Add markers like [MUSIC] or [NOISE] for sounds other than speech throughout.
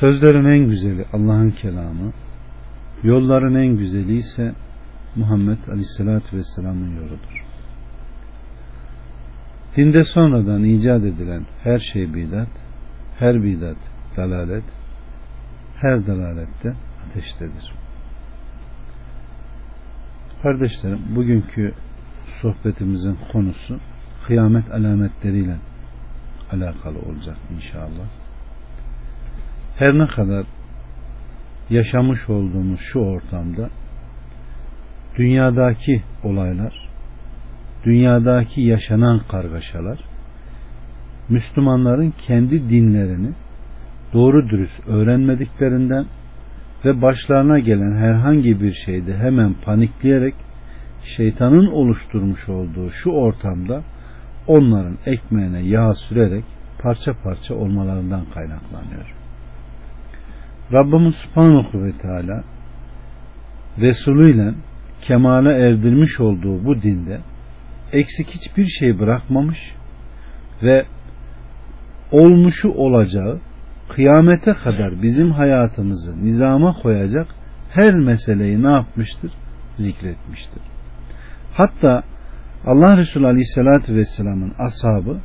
Sözlerin en güzeli Allah'ın kelamı, yolların en güzeli ise Muhammed Aleyhisselatü Vesselam'ın yoludur. Dinde sonradan icat edilen her şey bidat, her bidat dalalet, her dalalette ateştedir. Kardeşlerim, bugünkü sohbetimizin konusu kıyamet alametleriyle alakalı olacak inşallah. Her ne kadar yaşamış olduğumuz şu ortamda dünyadaki olaylar, dünyadaki yaşanan kargaşalar, Müslümanların kendi dinlerini doğru dürüst öğrenmediklerinden ve başlarına gelen herhangi bir şeyde hemen panikleyerek şeytanın oluşturmuş olduğu şu ortamda onların ekmeğine yağ sürerek parça parça olmalarından kaynaklanıyor. Rabbimiz Subhanahu ve Teala Resulü ile kemale erdirmiş olduğu bu dinde eksik hiçbir şey bırakmamış ve olmuşu olacağı kıyamete kadar bizim hayatımızı nizama koyacak her meseleyi ne yapmıştır? Zikretmiştir. Hatta Allah Resulü Aleyhisselatü Vesselam'ın ashabı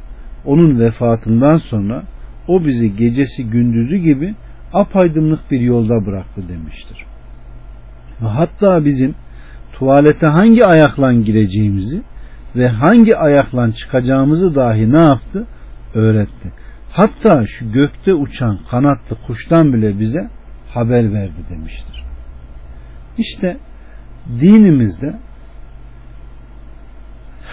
onun vefatından sonra o bizi gecesi gündüzü gibi apaydınlık bir yolda bıraktı demiştir. Ve hatta bizim tuvalete hangi ayakla gireceğimizi ve hangi ayakla çıkacağımızı dahi ne yaptı? Öğretti. Hatta şu gökte uçan kanatlı kuştan bile bize haber verdi demiştir. İşte dinimizde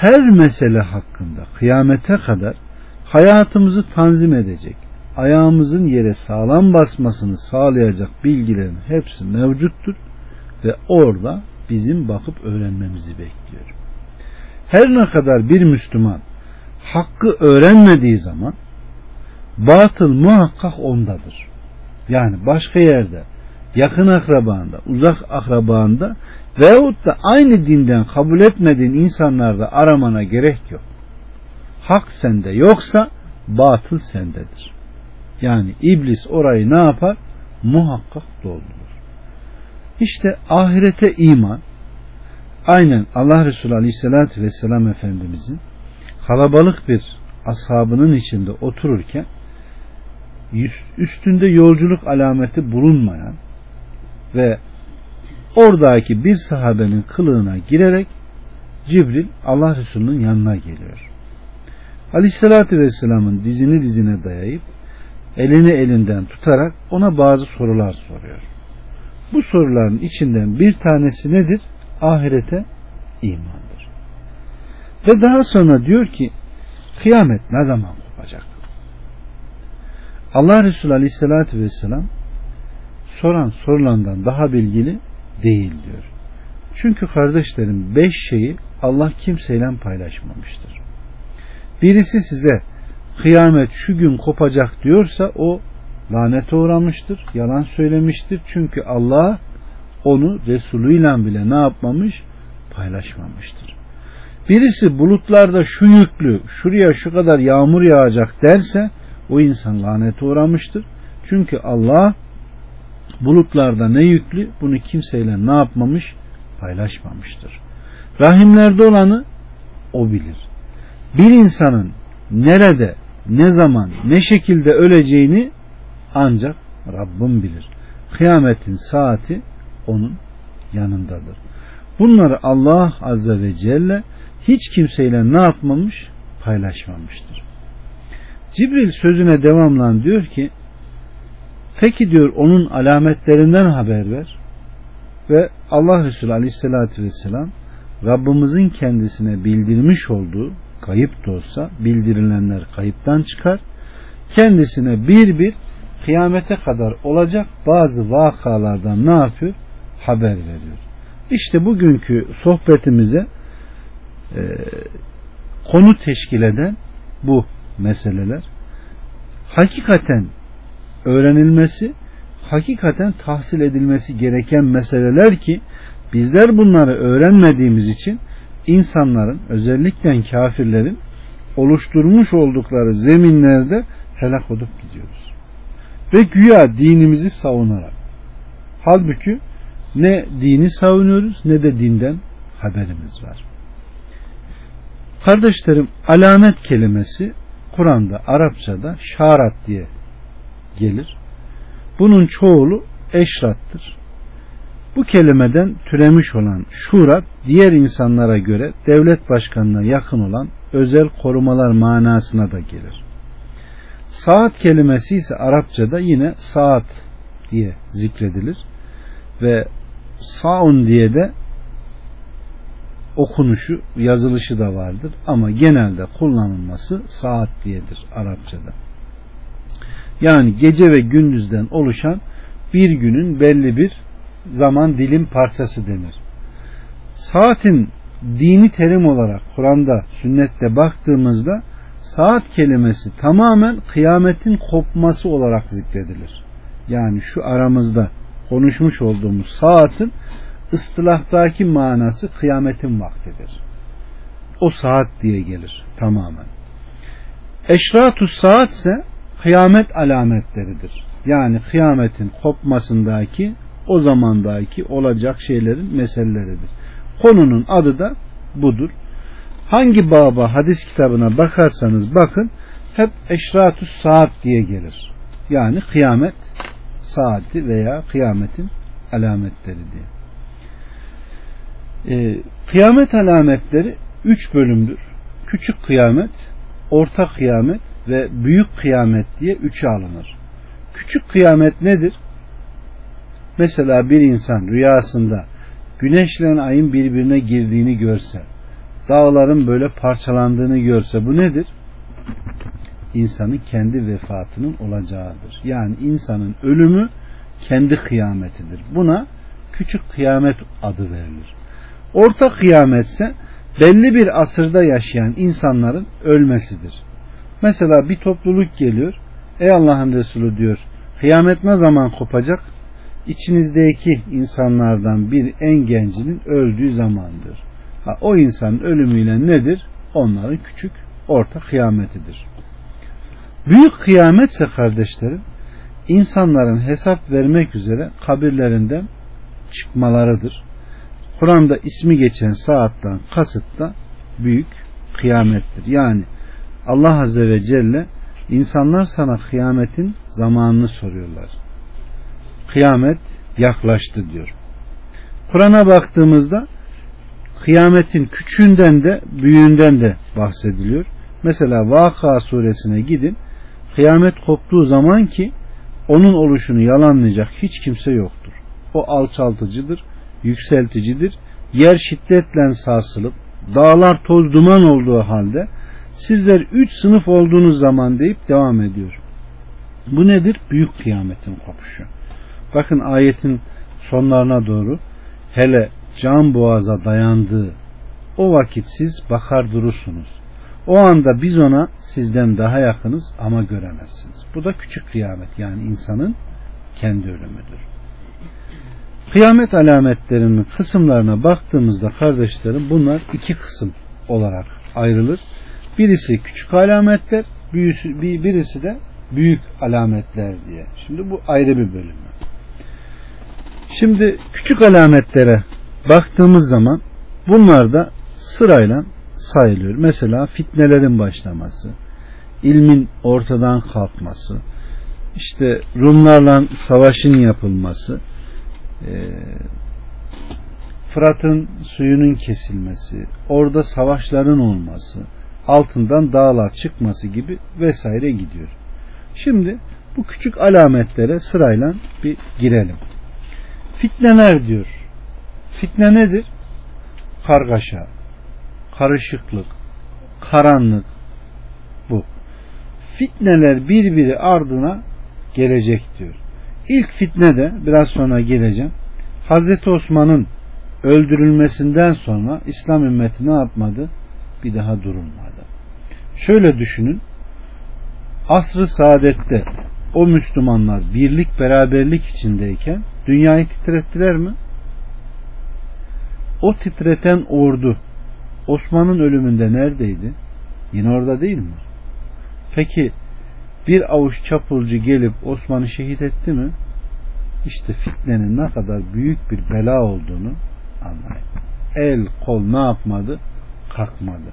her mesele hakkında kıyamete kadar hayatımızı tanzim edecek, ayağımızın yere sağlam basmasını sağlayacak bilgilerin hepsi mevcuttur ve orada bizim bakıp öğrenmemizi bekliyor. Her ne kadar bir Müslüman hakkı öğrenmediği zaman batıl muhakkak ondadır. Yani başka yerde, yakın akrabanda, uzak akrabanda veyahut da aynı dinden kabul etmediğin insanlarda aramana gerek yok. Hak sende yoksa batıl sendedir. Yani iblis orayı ne yapar? Muhakkak doldurur. İşte ahirete iman aynen Allah Resulü Aleyhisselatü Vesselam Efendimizin kalabalık bir ashabının içinde otururken üstünde yolculuk alameti bulunmayan ve oradaki bir sahabenin kılığına girerek Cibril Allah Resulü'nün yanına geliyor. Aleyhissalatü Vesselam'ın dizini dizine dayayıp elini elinden tutarak ona bazı sorular soruyor. Bu soruların içinden bir tanesi nedir? Ahirete imandır. Ve daha sonra diyor ki kıyamet ne zaman kopacak? Allah Resulü Aleyhisselatü Vesselam soran sorulandan daha bilgili değil diyor. Çünkü kardeşlerim beş şeyi Allah kimseyle paylaşmamıştır. Birisi size kıyamet şu gün kopacak diyorsa o lanete uğramıştır, yalan söylemiştir. Çünkü Allah onu Resulüyle bile ne yapmamış? Paylaşmamıştır. Birisi bulutlarda şu yüklü, şuraya şu kadar yağmur yağacak derse o insan lanete uğramıştır. Çünkü Allah bulutlarda ne yüklü bunu kimseyle ne yapmamış? Paylaşmamıştır. Rahimlerde olanı o bilir. Bir insanın nerede, ne zaman, ne şekilde öleceğini ancak Rabbim bilir. Kıyametin saati onun yanındadır. Bunları Allah Azze ve Celle hiç kimseyle ne yapmamış? Paylaşmamıştır. Cibril sözüne devamlan diyor ki peki diyor onun alametlerinden haber ver ve Allah Resulü Aleyhisselatü Vesselam Rabbimizin kendisine bildirmiş olduğu kayıp da olsa bildirilenler kayıptan çıkar kendisine bir bir kıyamete kadar olacak bazı vakalardan ne yapıyor? Haber veriyor. İşte bugünkü sohbetimize e, konu teşkil eden bu meseleler. Hakikaten öğrenilmesi, hakikaten tahsil edilmesi gereken meseleler ki bizler bunları öğrenmediğimiz için insanların özellikle kafirlerin oluşturmuş oldukları zeminlerde helak olup gidiyoruz. Ve güya dinimizi savunarak. Halbuki ne dini savunuyoruz ne de dinden haberimiz var. Kardeşlerim alamet kelimesi Kur'an'da Arapçada şarat diye gelir. Bunun çoğulu eşrattır. Bu kelimeden türemiş olan şurat diğer insanlara göre devlet başkanına yakın olan özel korumalar manasına da gelir. Saat kelimesi ise Arapçada yine saat diye zikredilir ve saun diye de okunuşu, yazılışı da vardır ama genelde kullanılması saat diyedir Arapçada. Yani gece ve gündüzden oluşan bir günün belli bir zaman dilim parçası denir. Saatin dini terim olarak Kur'an'da, sünnette baktığımızda saat kelimesi tamamen kıyametin kopması olarak zikredilir. Yani şu aramızda konuşmuş olduğumuz saatin ıstılahtaki manası kıyametin vaktidir. O saat diye gelir tamamen. Eşratu saat ise kıyamet alametleridir. Yani kıyametin kopmasındaki o zamandaki olacak şeylerin meseleleridir. Konunun adı da budur. Hangi baba hadis kitabına bakarsanız bakın hep eşratu saat diye gelir. Yani kıyamet saati veya kıyametin alametleri diye. Ee, kıyamet alametleri üç bölümdür. Küçük kıyamet, orta kıyamet ve büyük kıyamet diye üçe alınır. Küçük kıyamet nedir? Mesela bir insan rüyasında güneşle ayın birbirine girdiğini görse, dağların böyle parçalandığını görse bu nedir? İnsanın kendi vefatının olacağıdır. Yani insanın ölümü kendi kıyametidir. Buna küçük kıyamet adı verilir. Orta kıyametse belli bir asırda yaşayan insanların ölmesidir. Mesela bir topluluk geliyor. Ey Allah'ın Resulü diyor. Kıyamet ne zaman kopacak? İçinizdeki insanlardan bir en gencinin öldüğü zamandır. Ha, o insanın ölümüyle nedir? Onların küçük orta kıyametidir. Büyük kıyametse kardeşlerim insanların hesap vermek üzere kabirlerinden çıkmalarıdır. Kur'an'da ismi geçen saatten kasıt da büyük kıyamettir. Yani Allah Azze ve Celle insanlar sana kıyametin zamanını soruyorlar. Kıyamet yaklaştı diyor. Kur'an'a baktığımızda kıyametin küçüğünden de büyüğünden de bahsediliyor. Mesela Vaka suresine gidin. Kıyamet koptuğu zaman ki onun oluşunu yalanlayacak hiç kimse yoktur. O alçaltıcıdır, yükselticidir. Yer şiddetle sarsılıp dağlar toz duman olduğu halde sizler üç sınıf olduğunuz zaman deyip devam ediyor. Bu nedir? Büyük kıyametin kopuşu. Bakın ayetin sonlarına doğru hele can boğaza dayandığı o vakit siz bakar durursunuz. O anda biz ona sizden daha yakınız ama göremezsiniz. Bu da küçük kıyamet yani insanın kendi ölümüdür. Kıyamet alametlerinin kısımlarına baktığımızda kardeşlerim bunlar iki kısım olarak ayrılır. Birisi küçük alametler, birisi de büyük alametler diye. Şimdi bu ayrı bir bölüm. Şimdi küçük alametlere baktığımız zaman bunlar da sırayla sayılıyor. Mesela fitnelerin başlaması, ilmin ortadan kalkması, işte Rumlarla savaşın yapılması, Fırat'ın suyunun kesilmesi, orada savaşların olması, altından dağlar çıkması gibi vesaire gidiyor. Şimdi bu küçük alametlere sırayla bir girelim. Fitneler diyor. Fitne nedir? Kargaşa, karışıklık, karanlık bu. Fitneler birbiri ardına gelecek diyor. İlk fitne de biraz sonra geleceğim. Hazreti Osman'ın öldürülmesinden sonra İslam ümmeti ne yapmadı? Bir daha durulmadı. Şöyle düşünün. Asr-ı saadette o Müslümanlar birlik beraberlik içindeyken dünyayı titrettiler mi? O titreten ordu Osman'ın ölümünde neredeydi? Yine orada değil mi? Peki bir avuç çapulcu gelip Osman'ı şehit etti mi? İşte fitnenin ne kadar büyük bir bela olduğunu anlayın. El kol ne yapmadı? Kalkmadı.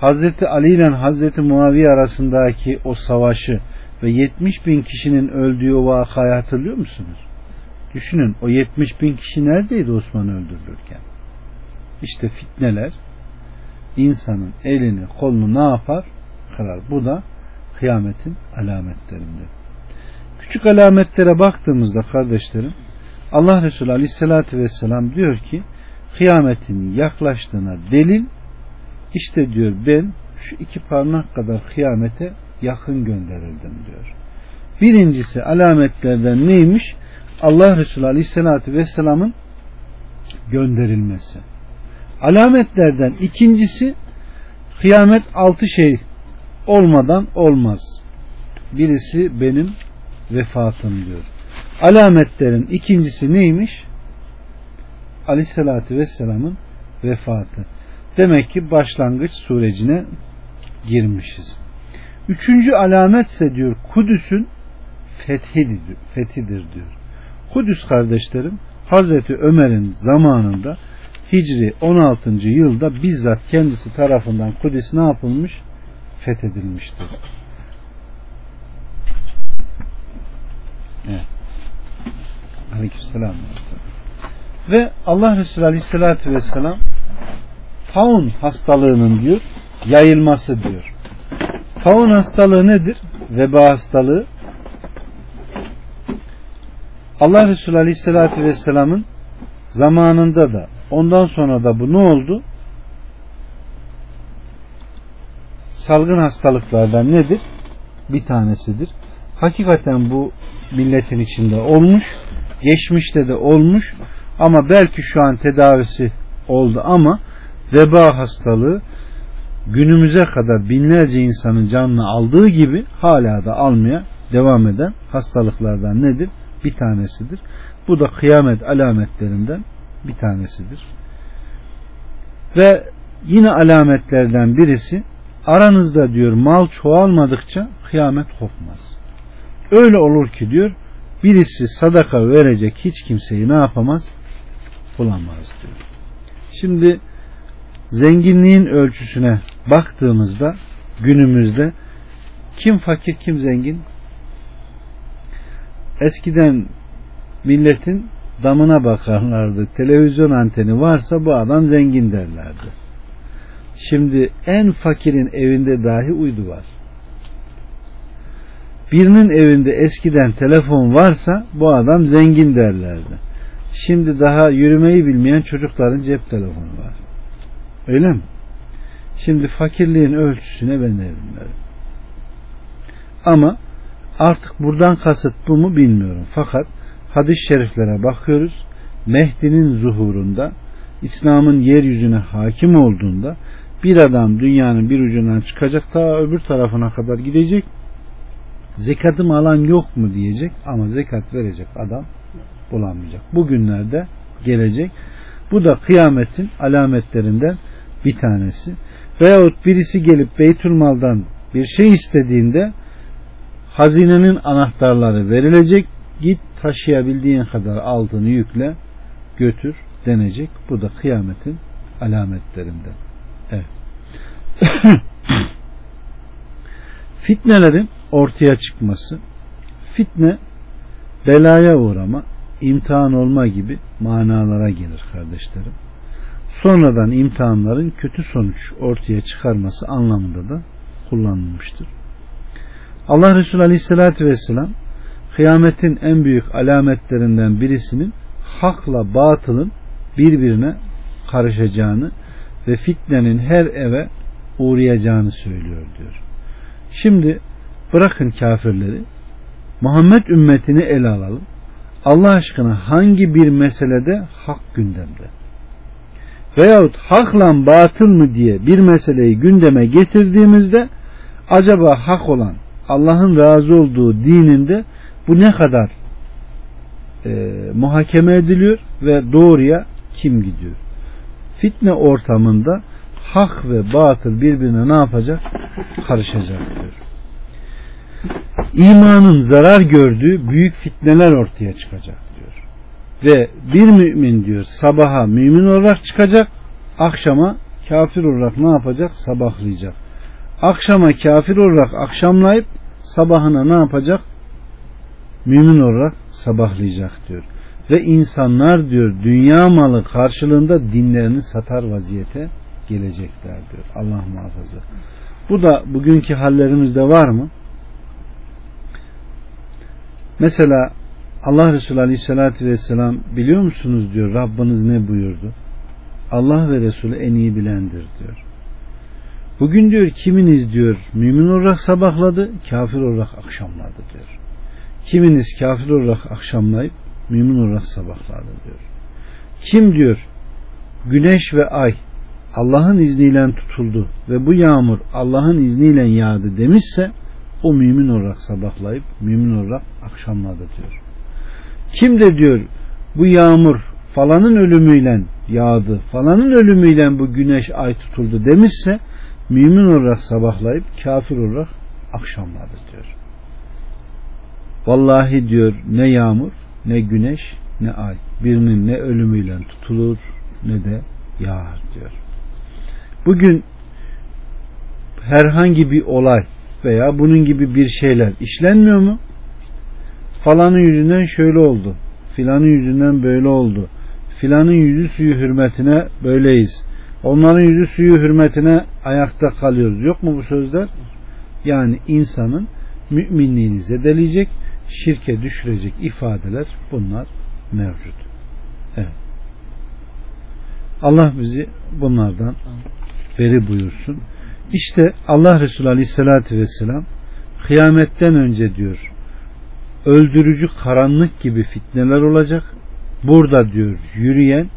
Hazreti Ali ile Hazreti Muaviye arasındaki o savaşı ve 70 bin kişinin öldüğü o vakayı hatırlıyor musunuz? Düşünün o 70 bin kişi neredeydi Osman öldürülürken? İşte fitneler insanın elini kolunu ne yapar? Kırar. Bu da kıyametin alametlerinden. Küçük alametlere baktığımızda kardeşlerim Allah Resulü Aleyhisselatü Vesselam diyor ki kıyametin yaklaştığına delil işte diyor ben şu iki parmak kadar kıyamete yakın gönderildim diyor. Birincisi alametlerden neymiş? Allah Resulü Aleyhisselatü Vesselam'ın gönderilmesi. Alametlerden ikincisi kıyamet altı şey olmadan olmaz. Birisi benim vefatım diyor. Alametlerin ikincisi neymiş? Aleyhissalatü Vesselam'ın vefatı. Demek ki başlangıç sürecine girmişiz. Üçüncü alametse diyor Kudüs'ün fethidir, diyor. Kudüs kardeşlerim Hazreti Ömer'in zamanında Hicri 16. yılda bizzat kendisi tarafından Kudüs ne yapılmış? Fethedilmiştir. Evet. Aleykümselam. Ve Allah Resulü Aleyhisselatü Vesselam taun hastalığının diyor yayılması diyor. Taun hastalığı nedir? Veba hastalığı. Allah Resulü Aleyhisselatü Vesselam'ın zamanında da ondan sonra da bu ne oldu? Salgın hastalıklardan nedir? Bir tanesidir. Hakikaten bu milletin içinde olmuş, geçmişte de olmuş ama belki şu an tedavisi oldu ama veba hastalığı günümüze kadar binlerce insanın canını aldığı gibi hala da almaya devam eden hastalıklardan nedir? Bir tanesidir. Bu da kıyamet alametlerinden bir tanesidir. Ve yine alametlerden birisi aranızda diyor mal çoğalmadıkça kıyamet kopmaz. Öyle olur ki diyor birisi sadaka verecek hiç kimseyi ne yapamaz? Bulamaz diyor. Şimdi zenginliğin ölçüsüne baktığımızda günümüzde kim fakir kim zengin? Eskiden milletin damına bakarlardı. Televizyon anteni varsa bu adam zengin derlerdi. Şimdi en fakirin evinde dahi uydu var. Birinin evinde eskiden telefon varsa bu adam zengin derlerdi. Şimdi daha yürümeyi bilmeyen çocukların cep telefonu var. Öyle mi? Şimdi fakirliğin ölçüsüne ben de. Ama artık buradan kasıt bu mu bilmiyorum. Fakat hadis-i şeriflere bakıyoruz. Mehdi'nin zuhurunda İslam'ın yeryüzüne hakim olduğunda bir adam dünyanın bir ucundan çıkacak ta öbür tarafına kadar gidecek zekatımı alan yok mu diyecek ama zekat verecek adam bulamayacak. Bugünlerde gelecek. Bu da kıyametin alametlerinden bir tanesi. Veyahut birisi gelip Beytülmal'dan bir şey istediğinde hazinenin anahtarları verilecek. Git taşıyabildiğin kadar altını yükle götür denecek. Bu da kıyametin alametlerinden. Evet. [COUGHS] Fitnelerin ortaya çıkması, fitne belaya uğrama, imtihan olma gibi manalara gelir kardeşlerim. Sonradan imtihanların kötü sonuç ortaya çıkarması anlamında da kullanılmıştır. Allah Resulü Aleyhisselatü Vesselam kıyametin en büyük alametlerinden birisinin hakla batılın birbirine karışacağını ve fitnenin her eve uğrayacağını söylüyor diyor. Şimdi bırakın kafirleri Muhammed ümmetini ele alalım. Allah aşkına hangi bir meselede hak gündemde? Veyahut hakla batıl mı diye bir meseleyi gündeme getirdiğimizde acaba hak olan Allah'ın razı olduğu dininde bu ne kadar e, muhakeme ediliyor ve doğruya kim gidiyor? Fitne ortamında hak ve batıl birbirine ne yapacak? Karışacak diyor. İmanın zarar gördüğü büyük fitneler ortaya çıkacak. Ve bir mümin diyor sabaha mümin olarak çıkacak, akşama kafir olarak ne yapacak? Sabahlayacak. Akşama kafir olarak akşamlayıp sabahına ne yapacak? Mümin olarak sabahlayacak diyor. Ve insanlar diyor dünya malı karşılığında dinlerini satar vaziyete gelecekler diyor. Allah muhafaza. Bu da bugünkü hallerimizde var mı? Mesela Allah Resulü Aleyhisselatü Vesselam biliyor musunuz diyor Rabbiniz ne buyurdu? Allah ve Resulü en iyi bilendir diyor. Bugün diyor kiminiz diyor mümin olarak sabahladı, kafir olarak akşamladı diyor. Kiminiz kafir olarak akşamlayıp mümin olarak sabahladı diyor. Kim diyor güneş ve ay Allah'ın izniyle tutuldu ve bu yağmur Allah'ın izniyle yağdı demişse o mümin olarak sabahlayıp mümin olarak akşamladı diyor. Kim de diyor bu yağmur falanın ölümüyle yağdı, falanın ölümüyle bu güneş ay tutuldu demişse mümin olarak sabahlayıp kafir olarak akşamladı diyor. Vallahi diyor ne yağmur, ne güneş, ne ay. Birinin ne ölümüyle tutulur ne de yağar diyor. Bugün herhangi bir olay veya bunun gibi bir şeyler işlenmiyor mu? Falanın yüzünden şöyle oldu. Filanın yüzünden böyle oldu. Filanın yüzü suyu hürmetine böyleyiz. Onların yüzü suyu hürmetine ayakta kalıyoruz. Yok mu bu sözler? Yani insanın müminliğini zedeleyecek, şirke düşürecek ifadeler bunlar mevcut. Evet. Allah bizi bunlardan beri buyursun. İşte Allah Resulü Aleyhisselatü Vesselam kıyametten önce diyor öldürücü karanlık gibi fitneler olacak. Burada diyor yürüyen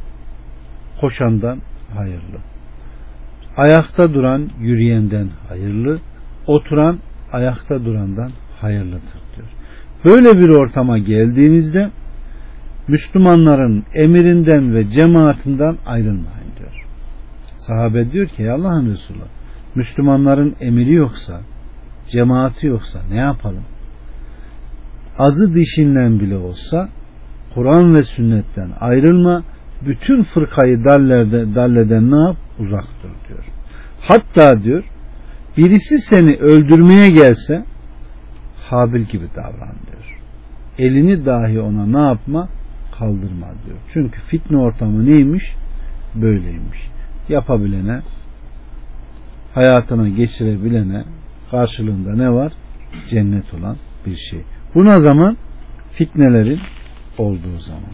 koşandan hayırlı. Ayakta duran yürüyenden hayırlı. Oturan ayakta durandan hayırlıdır diyor. Böyle bir ortama geldiğinizde Müslümanların emirinden ve cemaatinden ayrılmayın diyor. Sahabe diyor ki Allah'ın Resulü Müslümanların emiri yoksa cemaati yoksa ne yapalım? Azı dişinden bile olsa Kur'an ve sünnetten ayrılma bütün fırkayı dallerde, dalleden ne yap? Uzak dur diyor. Hatta diyor birisi seni öldürmeye gelse Habil gibi davran diyor. Elini dahi ona ne yapma? Kaldırma diyor. Çünkü fitne ortamı neymiş? Böyleymiş. Yapabilene hayatına geçirebilene karşılığında ne var? Cennet olan bir şey. Buna zaman fitnelerin olduğu zaman.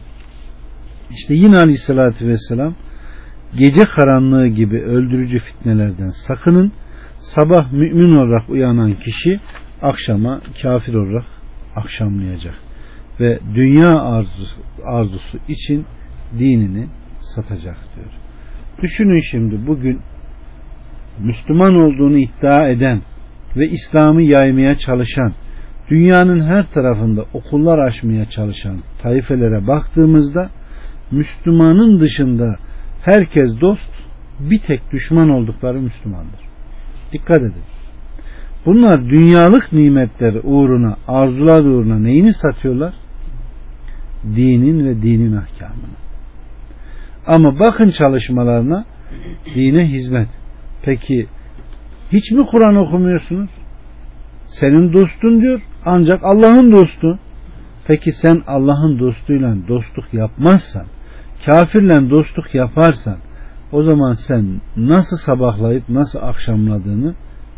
İşte yine aleyhissalatü vesselam gece karanlığı gibi öldürücü fitnelerden sakının. Sabah mümin olarak uyanan kişi akşama kafir olarak akşamlayacak. Ve dünya arzusu, arzusu için dinini satacak diyor. Düşünün şimdi bugün Müslüman olduğunu iddia eden ve İslam'ı yaymaya çalışan, dünyanın her tarafında okullar açmaya çalışan taifelere baktığımızda Müslümanın dışında herkes dost, bir tek düşman oldukları Müslümandır. Dikkat edin. Bunlar dünyalık nimetleri uğruna, arzular uğruna neyini satıyorlar? Dinin ve dinin ahkamını. Ama bakın çalışmalarına dine hizmet. Peki hiç mi Kur'an okumuyorsunuz? Senin dostun diyor ancak Allah'ın dostu. Peki sen Allah'ın dostuyla dostluk yapmazsan, kafirle dostluk yaparsan o zaman sen nasıl sabahlayıp nasıl akşamladığını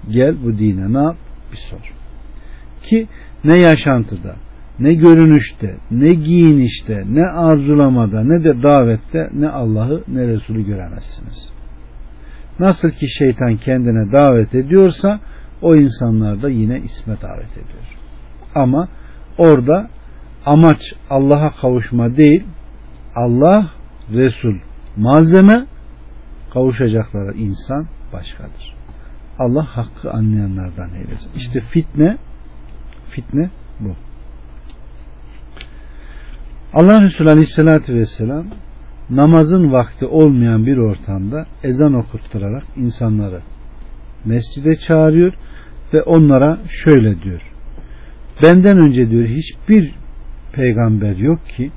gel bu dine ne yap bir sor. Ki ne yaşantıda, ne görünüşte, ne giyinişte, ne arzulamada, ne de davette ne Allah'ı ne Resulü göremezsiniz. Nasıl ki şeytan kendine davet ediyorsa o insanlar da yine isme davet ediyor. Ama orada amaç Allah'a kavuşma değil Allah Resul malzeme kavuşacakları insan başkadır. Allah hakkı anlayanlardan eylesin. İşte fitne fitne bu. Allah Resulü Aleyhisselatü Vesselam namazın vakti olmayan bir ortamda ezan okutturarak insanları mescide çağırıyor ve onlara şöyle diyor. Benden önce diyor hiçbir peygamber yok ki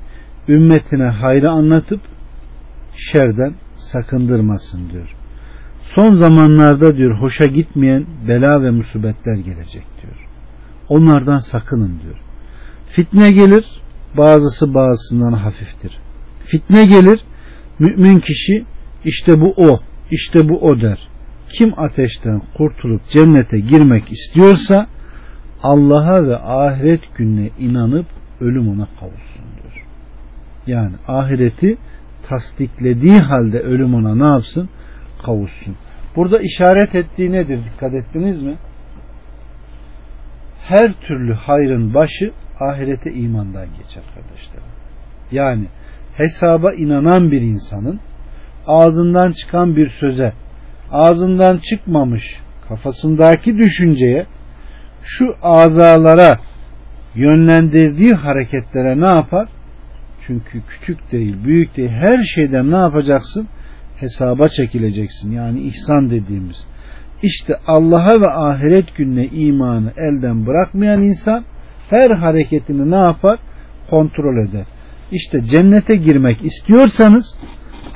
ümmetine hayrı anlatıp şerden sakındırmasın diyor. Son zamanlarda diyor hoşa gitmeyen bela ve musibetler gelecek diyor. Onlardan sakının diyor. Fitne gelir, bazısı bazısından hafiftir. Fitne gelir, mümin kişi işte bu o, işte bu o der. Kim ateşten kurtulup cennete girmek istiyorsa Allah'a ve ahiret gününe inanıp ölüm ona kavuşsun diyor. Yani ahireti tasdiklediği halde ölüm ona ne yapsın? Kavuşsun. Burada işaret ettiği nedir? Dikkat ettiniz mi? Her türlü hayrın başı ahirete imandan geçer kardeşlerim. Yani hesaba inanan bir insanın ağzından çıkan bir söze, ağzından çıkmamış kafasındaki düşünceye şu azalara yönlendirdiği hareketlere ne yapar? Çünkü küçük değil, büyük değil, her şeyden ne yapacaksın? Hesaba çekileceksin. Yani ihsan dediğimiz. İşte Allah'a ve ahiret gününe imanı elden bırakmayan insan her hareketini ne yapar? Kontrol eder. İşte cennete girmek istiyorsanız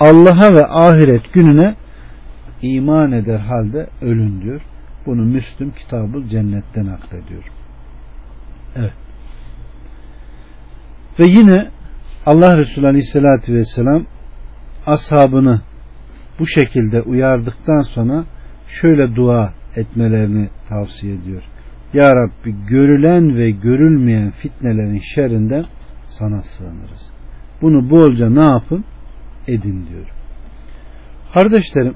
Allah'a ve ahiret gününe iman eder halde ölün diyor. Bunu Müslüm kitabı cennetten naklediyor. Evet. Ve yine Allah Resulü Aleyhisselatü Vesselam ashabını bu şekilde uyardıktan sonra şöyle dua etmelerini tavsiye ediyor. Ya Rabbi görülen ve görülmeyen fitnelerin şerrinden sana sığınırız. Bunu bolca ne yapın? Edin diyor. Kardeşlerim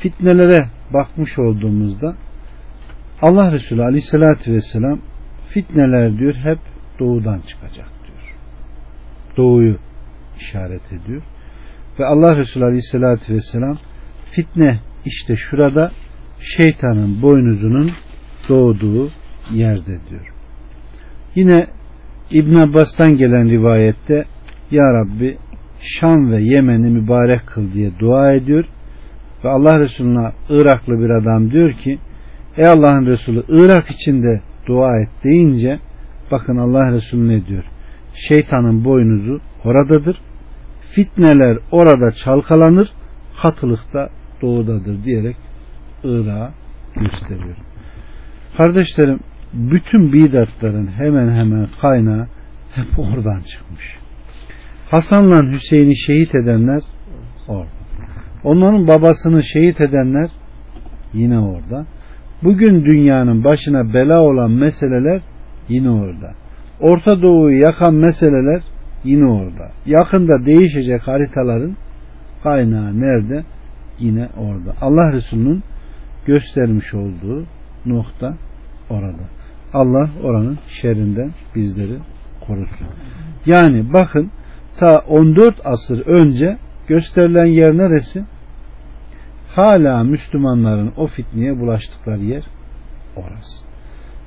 fitnelere bakmış olduğumuzda Allah Resulü Aleyhisselatü Vesselam fitneler diyor hep doğudan çıkacak diyor. Doğuyu işaret ediyor. Ve Allah Resulü Aleyhisselatü Vesselam fitne işte şurada şeytanın boynuzunun doğduğu yerde diyor. Yine İbn Abbas'tan gelen rivayette Ya Rabbi Şam ve Yemen'i mübarek kıl diye dua ediyor ve Allah Resulü'ne Iraklı bir adam diyor ki Ey Allah'ın Resulü Irak içinde dua et deyince bakın Allah Resulü ne diyor? Şeytanın boynuzu oradadır. Fitneler orada çalkalanır. Katılıkta doğudadır diyerek Irak'a gösteriyor. Kardeşlerim bütün bidatların hemen hemen kaynağı hep oradan çıkmış. Hasan'la Hüseyin'i şehit edenler orada. Onların babasını şehit edenler yine orada. Bugün dünyanın başına bela olan meseleler yine orada. Orta Doğu'yu yakan meseleler yine orada. Yakında değişecek haritaların kaynağı nerede? Yine orada. Allah Resulü'nün göstermiş olduğu nokta orada. Allah oranın şerrinden bizleri korusun. Yani bakın ta 14 asır önce gösterilen yer neresi? Hala Müslümanların o fitneye bulaştıkları yer orası.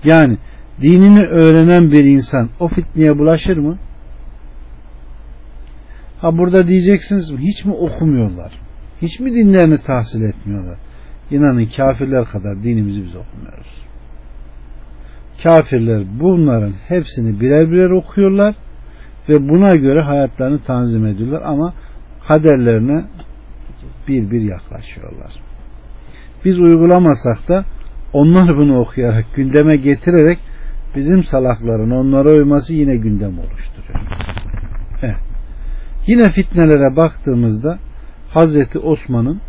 Yani dinini öğrenen bir insan o fitneye bulaşır mı? Ha burada diyeceksiniz hiç mi okumuyorlar? Hiç mi dinlerini tahsil etmiyorlar? İnanın kafirler kadar dinimizi biz okumuyoruz. Kafirler bunların hepsini birer birer okuyorlar ve buna göre hayatlarını tanzim ediyorlar ama kaderlerine bir bir yaklaşıyorlar. Biz uygulamasak da onlar bunu okuyarak gündeme getirerek bizim salakların onlara uyması yine gündem oluşturuyor. Evet. Yine fitnelere baktığımızda Hazreti Osman'ın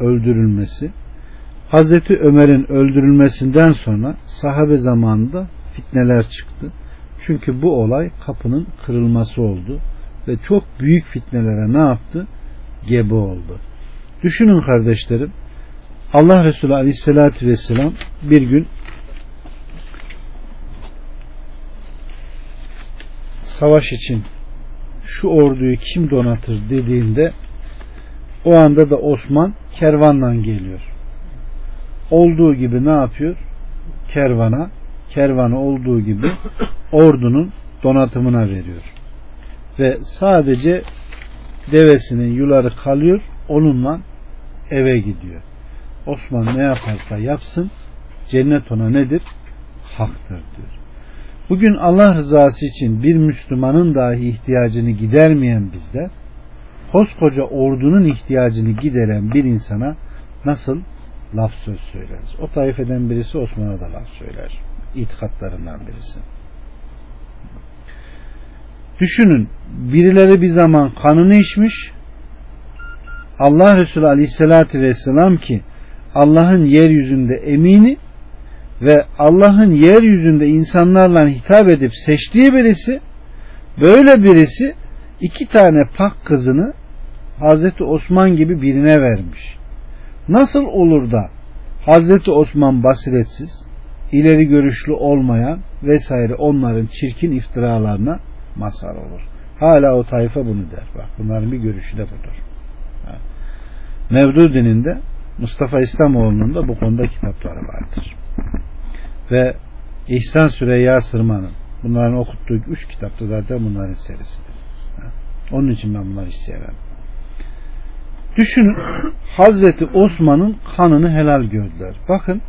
öldürülmesi, Hazreti Ömer'in öldürülmesinden sonra sahabe zamanında fitneler çıktı. Çünkü bu olay kapının kırılması oldu ve çok büyük fitnelere ne yaptı? Gebe oldu. Düşünün kardeşlerim. Allah Resulü Aleyhisselatü Vesselam bir gün savaş için şu orduyu kim donatır dediğinde o anda da Osman kervanla geliyor. Olduğu gibi ne yapıyor? Kervana, kervanı olduğu gibi ordunun donatımına veriyor. Ve sadece devesinin yuları kalıyor, onunla eve gidiyor. Osman ne yaparsa yapsın, cennet ona nedir? Haktır diyor. Bugün Allah rızası için bir Müslümanın dahi ihtiyacını gidermeyen bizler, koskoca ordunun ihtiyacını gideren bir insana nasıl laf söz söyleriz? O taifeden birisi Osman'a da laf söyler. İtikatlarından birisi. Düşünün birileri bir zaman kanını içmiş Allah Resulü Aleyhisselatü Vesselam ki Allah'ın yeryüzünde emini ve Allah'ın yeryüzünde insanlarla hitap edip seçtiği birisi böyle birisi iki tane pak kızını Hazreti Osman gibi birine vermiş. Nasıl olur da Hazreti Osman basiretsiz, ileri görüşlü olmayan vesaire onların çirkin iftiralarına mazhar olur. Hala o tayfa bunu der. Bak bunların bir görüşü de budur. Mevdudi'nin de Mustafa İslamoğlu'nun da bu konuda kitapları vardır. Ve İhsan Süreyya Sırman'ın bunların okuttuğu üç kitapta zaten bunların serisidir. Onun için ben bunları hiç sevmem. Düşünün Hazreti Osman'ın kanını helal gördüler. Bakın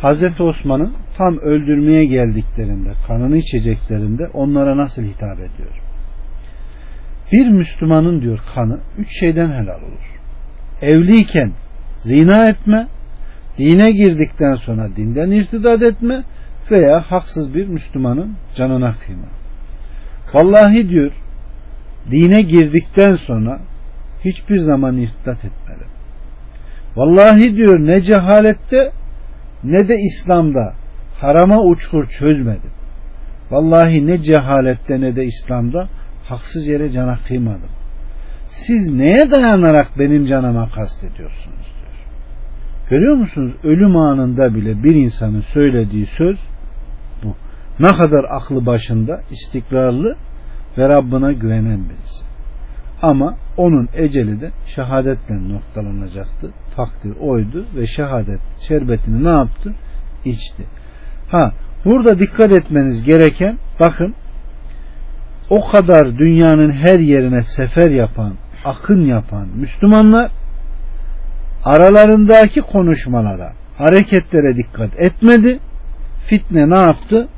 Hazreti Osman'ın tam öldürmeye geldiklerinde, kanını içeceklerinde onlara nasıl hitap ediyor? Bir Müslümanın diyor kanı üç şeyden helal olur. Evliyken zina etme, dine girdikten sonra dinden irtidat etme veya haksız bir Müslümanın canına kıyma. Vallahi diyor dine girdikten sonra hiçbir zaman irtidat etmeli. Vallahi diyor ne cehalette ne de İslam'da harama uçkur çözmedim. Vallahi ne cehalette ne de İslam'da haksız yere cana kıymadım. Siz neye dayanarak benim canıma kastediyorsunuz diyor. Görüyor musunuz? Ölüm anında bile bir insanın söylediği söz bu. Ne kadar aklı başında, istikrarlı ve Rabbına güvenen birisi. Ama onun eceli de şehadetle noktalanacaktı. Takdir oydu ve şehadet şerbetini ne yaptı? İçti. Ha, burada dikkat etmeniz gereken bakın o kadar dünyanın her yerine sefer yapan, akın yapan Müslümanlar aralarındaki konuşmalara, hareketlere dikkat etmedi. Fitne ne yaptı?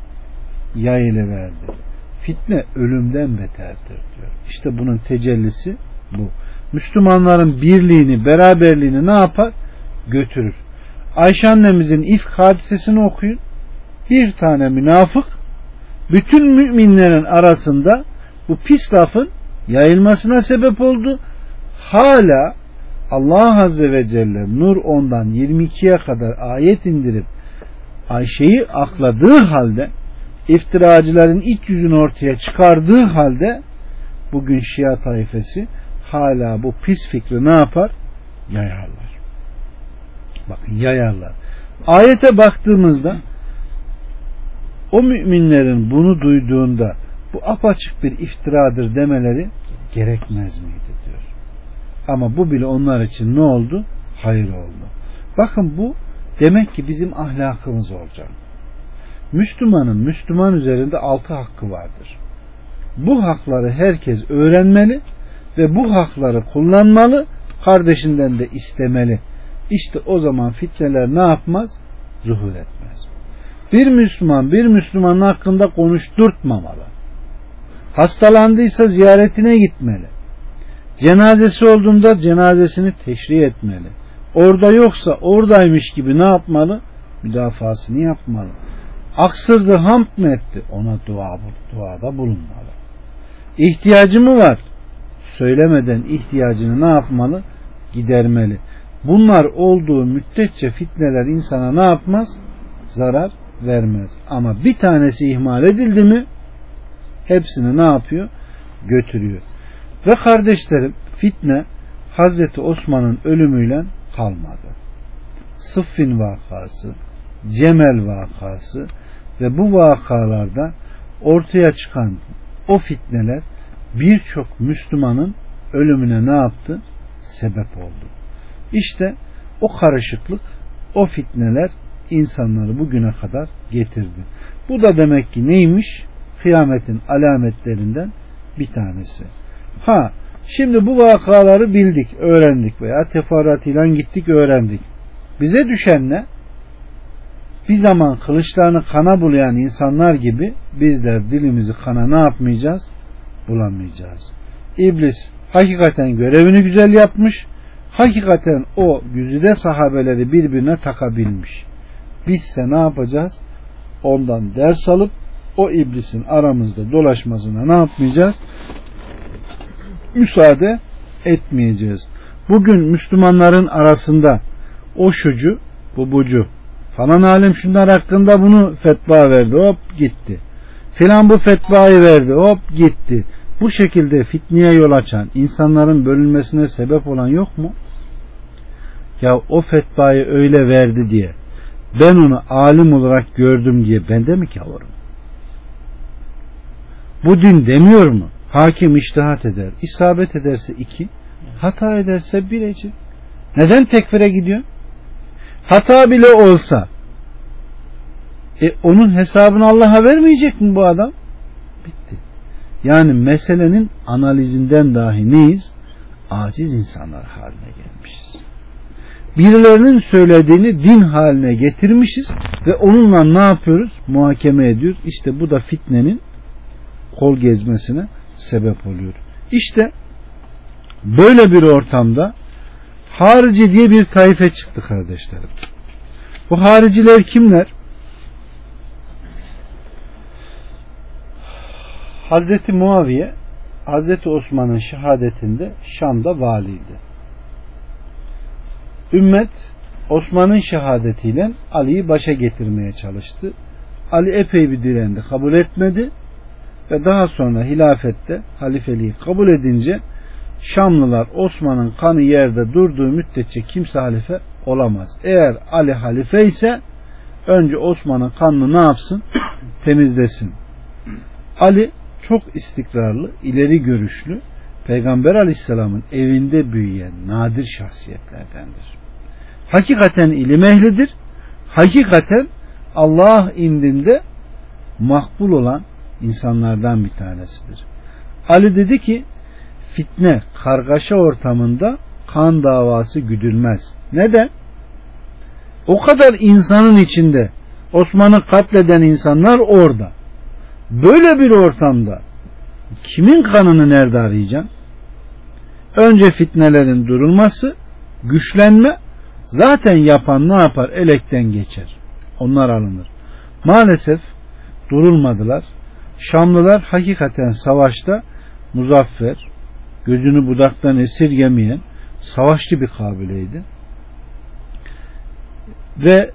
Yayılıverdi. Fitne ölümden beterdir diyor. İşte bunun tecellisi bu. Müslümanların birliğini, beraberliğini ne yapar? Götürür. Ayşe annemizin ifk hadisesini okuyun. Bir tane münafık bütün müminlerin arasında bu pis lafın yayılmasına sebep oldu. Hala Allah Azze ve Celle Nur ondan 22'ye kadar ayet indirip Ayşe'yi akladığı halde iftiracıların iç yüzünü ortaya çıkardığı halde bugün Şia taifesi hala bu pis fikri ne yapar? Yayarlar. Bakın yayarlar. Ayete baktığımızda o müminlerin bunu duyduğunda bu apaçık bir iftiradır demeleri gerekmez miydi diyor. Ama bu bile onlar için ne oldu? Hayır oldu. Bakın bu demek ki bizim ahlakımız olacak. Müslümanın Müslüman üzerinde altı hakkı vardır. Bu hakları herkes öğrenmeli ve bu hakları kullanmalı, kardeşinden de istemeli. İşte o zaman fitneler ne yapmaz? Zuhur etmez. Bir Müslüman bir Müslümanın hakkında konuşturtmamalı. Hastalandıysa ziyaretine gitmeli. Cenazesi olduğunda cenazesini teşri etmeli. Orada yoksa oradaymış gibi ne yapmalı? Müdafasını yapmalı. Aksırdı hamd mı etti? Ona dua, duada bulunmalı. İhtiyacı mı var? Söylemeden ihtiyacını ne yapmalı? Gidermeli. Bunlar olduğu müddetçe fitneler insana ne yapmaz? Zarar vermez. Ama bir tanesi ihmal edildi mi hepsini ne yapıyor? Götürüyor. Ve kardeşlerim fitne Hazreti Osman'ın ölümüyle kalmadı. Sıffin vakası, Cemel vakası ve bu vakalarda ortaya çıkan o fitneler birçok Müslümanın ölümüne ne yaptı? Sebep oldu. İşte o karışıklık, o fitneler insanları bugüne kadar getirdi. Bu da demek ki neymiş? Kıyametin alametlerinden bir tanesi. Ha, şimdi bu vakaları bildik, öğrendik veya teferruatıyla gittik, öğrendik. Bize düşen ne? Bir zaman kılıçlarını kana bulayan insanlar gibi bizler dilimizi kana ne yapmayacağız? Bulamayacağız. İblis hakikaten görevini güzel yapmış. Hakikaten o güzide sahabeleri birbirine takabilmiş. Bizse ne yapacağız? Ondan ders alıp o iblisin aramızda dolaşmasına ne yapmayacağız? Müsaade etmeyeceğiz. Bugün Müslümanların arasında o şucu, bu bucu falan alim şunlar hakkında bunu fetva verdi hop gitti. Filan bu fetvayı verdi hop gitti. Bu şekilde fitneye yol açan insanların bölünmesine sebep olan yok mu? Ya o fetvayı öyle verdi diye ben onu alim olarak gördüm diye ben de mi kavurum? Bu din demiyor mu? Hakim iştihat eder. İsabet ederse iki, hata ederse bir ecir. Neden tekfire gidiyor? Hata bile olsa e, onun hesabını Allah'a vermeyecek mi bu adam? Bitti. Yani meselenin analizinden dahi neyiz? Aciz insanlar haline gelmişiz. Birilerinin söylediğini din haline getirmişiz ve onunla ne yapıyoruz? Muhakeme ediyoruz. İşte bu da fitnenin kol gezmesine sebep oluyor. İşte böyle bir ortamda harici diye bir taife çıktı kardeşlerim. Bu hariciler kimler? Hazreti Muaviye Hazreti Osman'ın şehadetinde Şam'da valiydi. Ümmet Osman'ın şehadetiyle Ali'yi başa getirmeye çalıştı. Ali epey bir direndi, kabul etmedi ve daha sonra hilafette halifeliği kabul edince Şamlılar Osman'ın kanı yerde durduğu müddetçe kimse halife olamaz. Eğer Ali halife ise önce Osman'ın kanını ne yapsın? [COUGHS] Temizlesin. Ali çok istikrarlı, ileri görüşlü, Peygamber Aleyhisselam'ın evinde büyüyen nadir şahsiyetlerdendir. Hakikaten ilim ehlidir. Hakikaten Allah indinde makbul olan insanlardan bir tanesidir. Ali dedi ki fitne, kargaşa ortamında kan davası güdülmez. Neden? O kadar insanın içinde Osman'ı katleden insanlar orada. Böyle bir ortamda kimin kanını nerede arayacaksın? Önce fitnelerin durulması, güçlenme, zaten yapan ne yapar? Elekten geçer. Onlar alınır. Maalesef durulmadılar. Şamlılar hakikaten savaşta muzaffer, gözünü budaktan esirgemeyen savaşçı bir kabileydi. Ve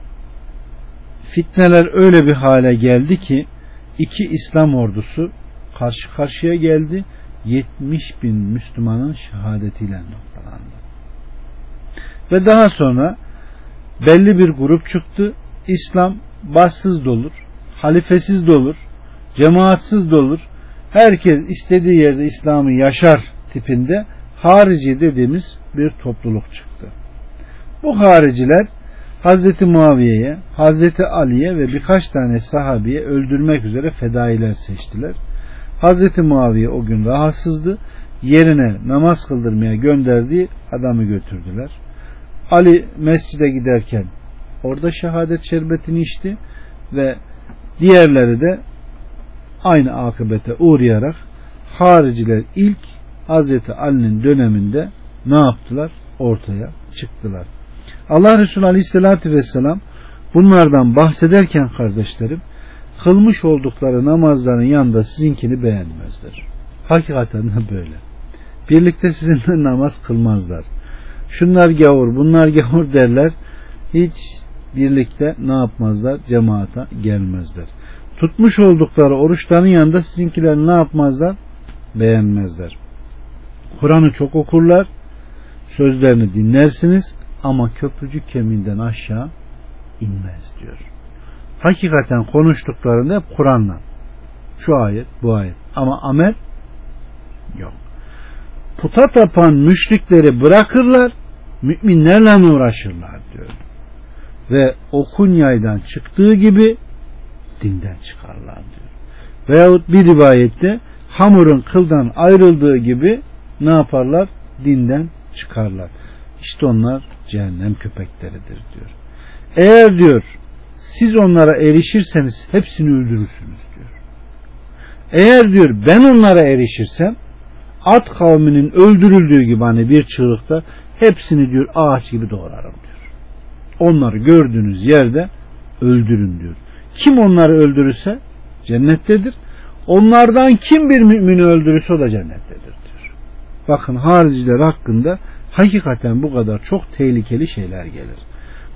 fitneler öyle bir hale geldi ki iki İslam ordusu karşı karşıya geldi. 70 bin Müslümanın şehadetiyle noktalandı. Ve daha sonra belli bir grup çıktı. İslam bassız dolur, halifesiz dolur, cemaatsiz dolur. Herkes istediği yerde İslam'ı yaşar tipinde harici dediğimiz bir topluluk çıktı. Bu hariciler Hazreti Muaviye'ye, Hazreti Ali'ye ve birkaç tane sahabiye öldürmek üzere fedailer seçtiler. Hazreti Muaviye o gün rahatsızdı. Yerine namaz kıldırmaya gönderdiği adamı götürdüler. Ali mescide giderken orada şehadet şerbetini içti ve diğerleri de aynı akıbete uğrayarak hariciler ilk Hazreti Ali'nin döneminde ne yaptılar? Ortaya çıktılar. Allah Resulü Aleyhisselatü Vesselam bunlardan bahsederken kardeşlerim kılmış oldukları namazların yanında sizinkini beğenmezler. Hakikaten de böyle. Birlikte sizinle namaz kılmazlar. Şunlar gavur, bunlar [LAUGHS] gavur derler. Hiç birlikte ne yapmazlar? Cemaata gelmezler. Tutmuş oldukları oruçların yanında sizinkileri ne yapmazlar? Beğenmezler. Kur'an'ı çok okurlar. Sözlerini dinlersiniz ama köprücük kemiğinden aşağı inmez diyor. Hakikaten konuştuklarında hep Kur'an'la. Şu ayet, bu ayet. Ama amel yok. Puta tapan müşrikleri bırakırlar, müminlerle uğraşırlar diyor. Ve okun yaydan çıktığı gibi dinden çıkarlar diyor. Veyahut bir rivayette hamurun kıldan ayrıldığı gibi ne yaparlar? Dinden çıkarlar. İşte onlar cehennem köpekleridir diyor. Eğer diyor siz onlara erişirseniz hepsini öldürürsünüz diyor. Eğer diyor ben onlara erişirsem at kavminin öldürüldüğü gibi hani bir çığlıkta hepsini diyor ağaç gibi doğrarım diyor. Onları gördüğünüz yerde öldürün diyor. Kim onları öldürürse cennettedir. Onlardan kim bir mümini öldürürse o da cennettedir diyor. Bakın hariciler hakkında hakikaten bu kadar çok tehlikeli şeyler gelir.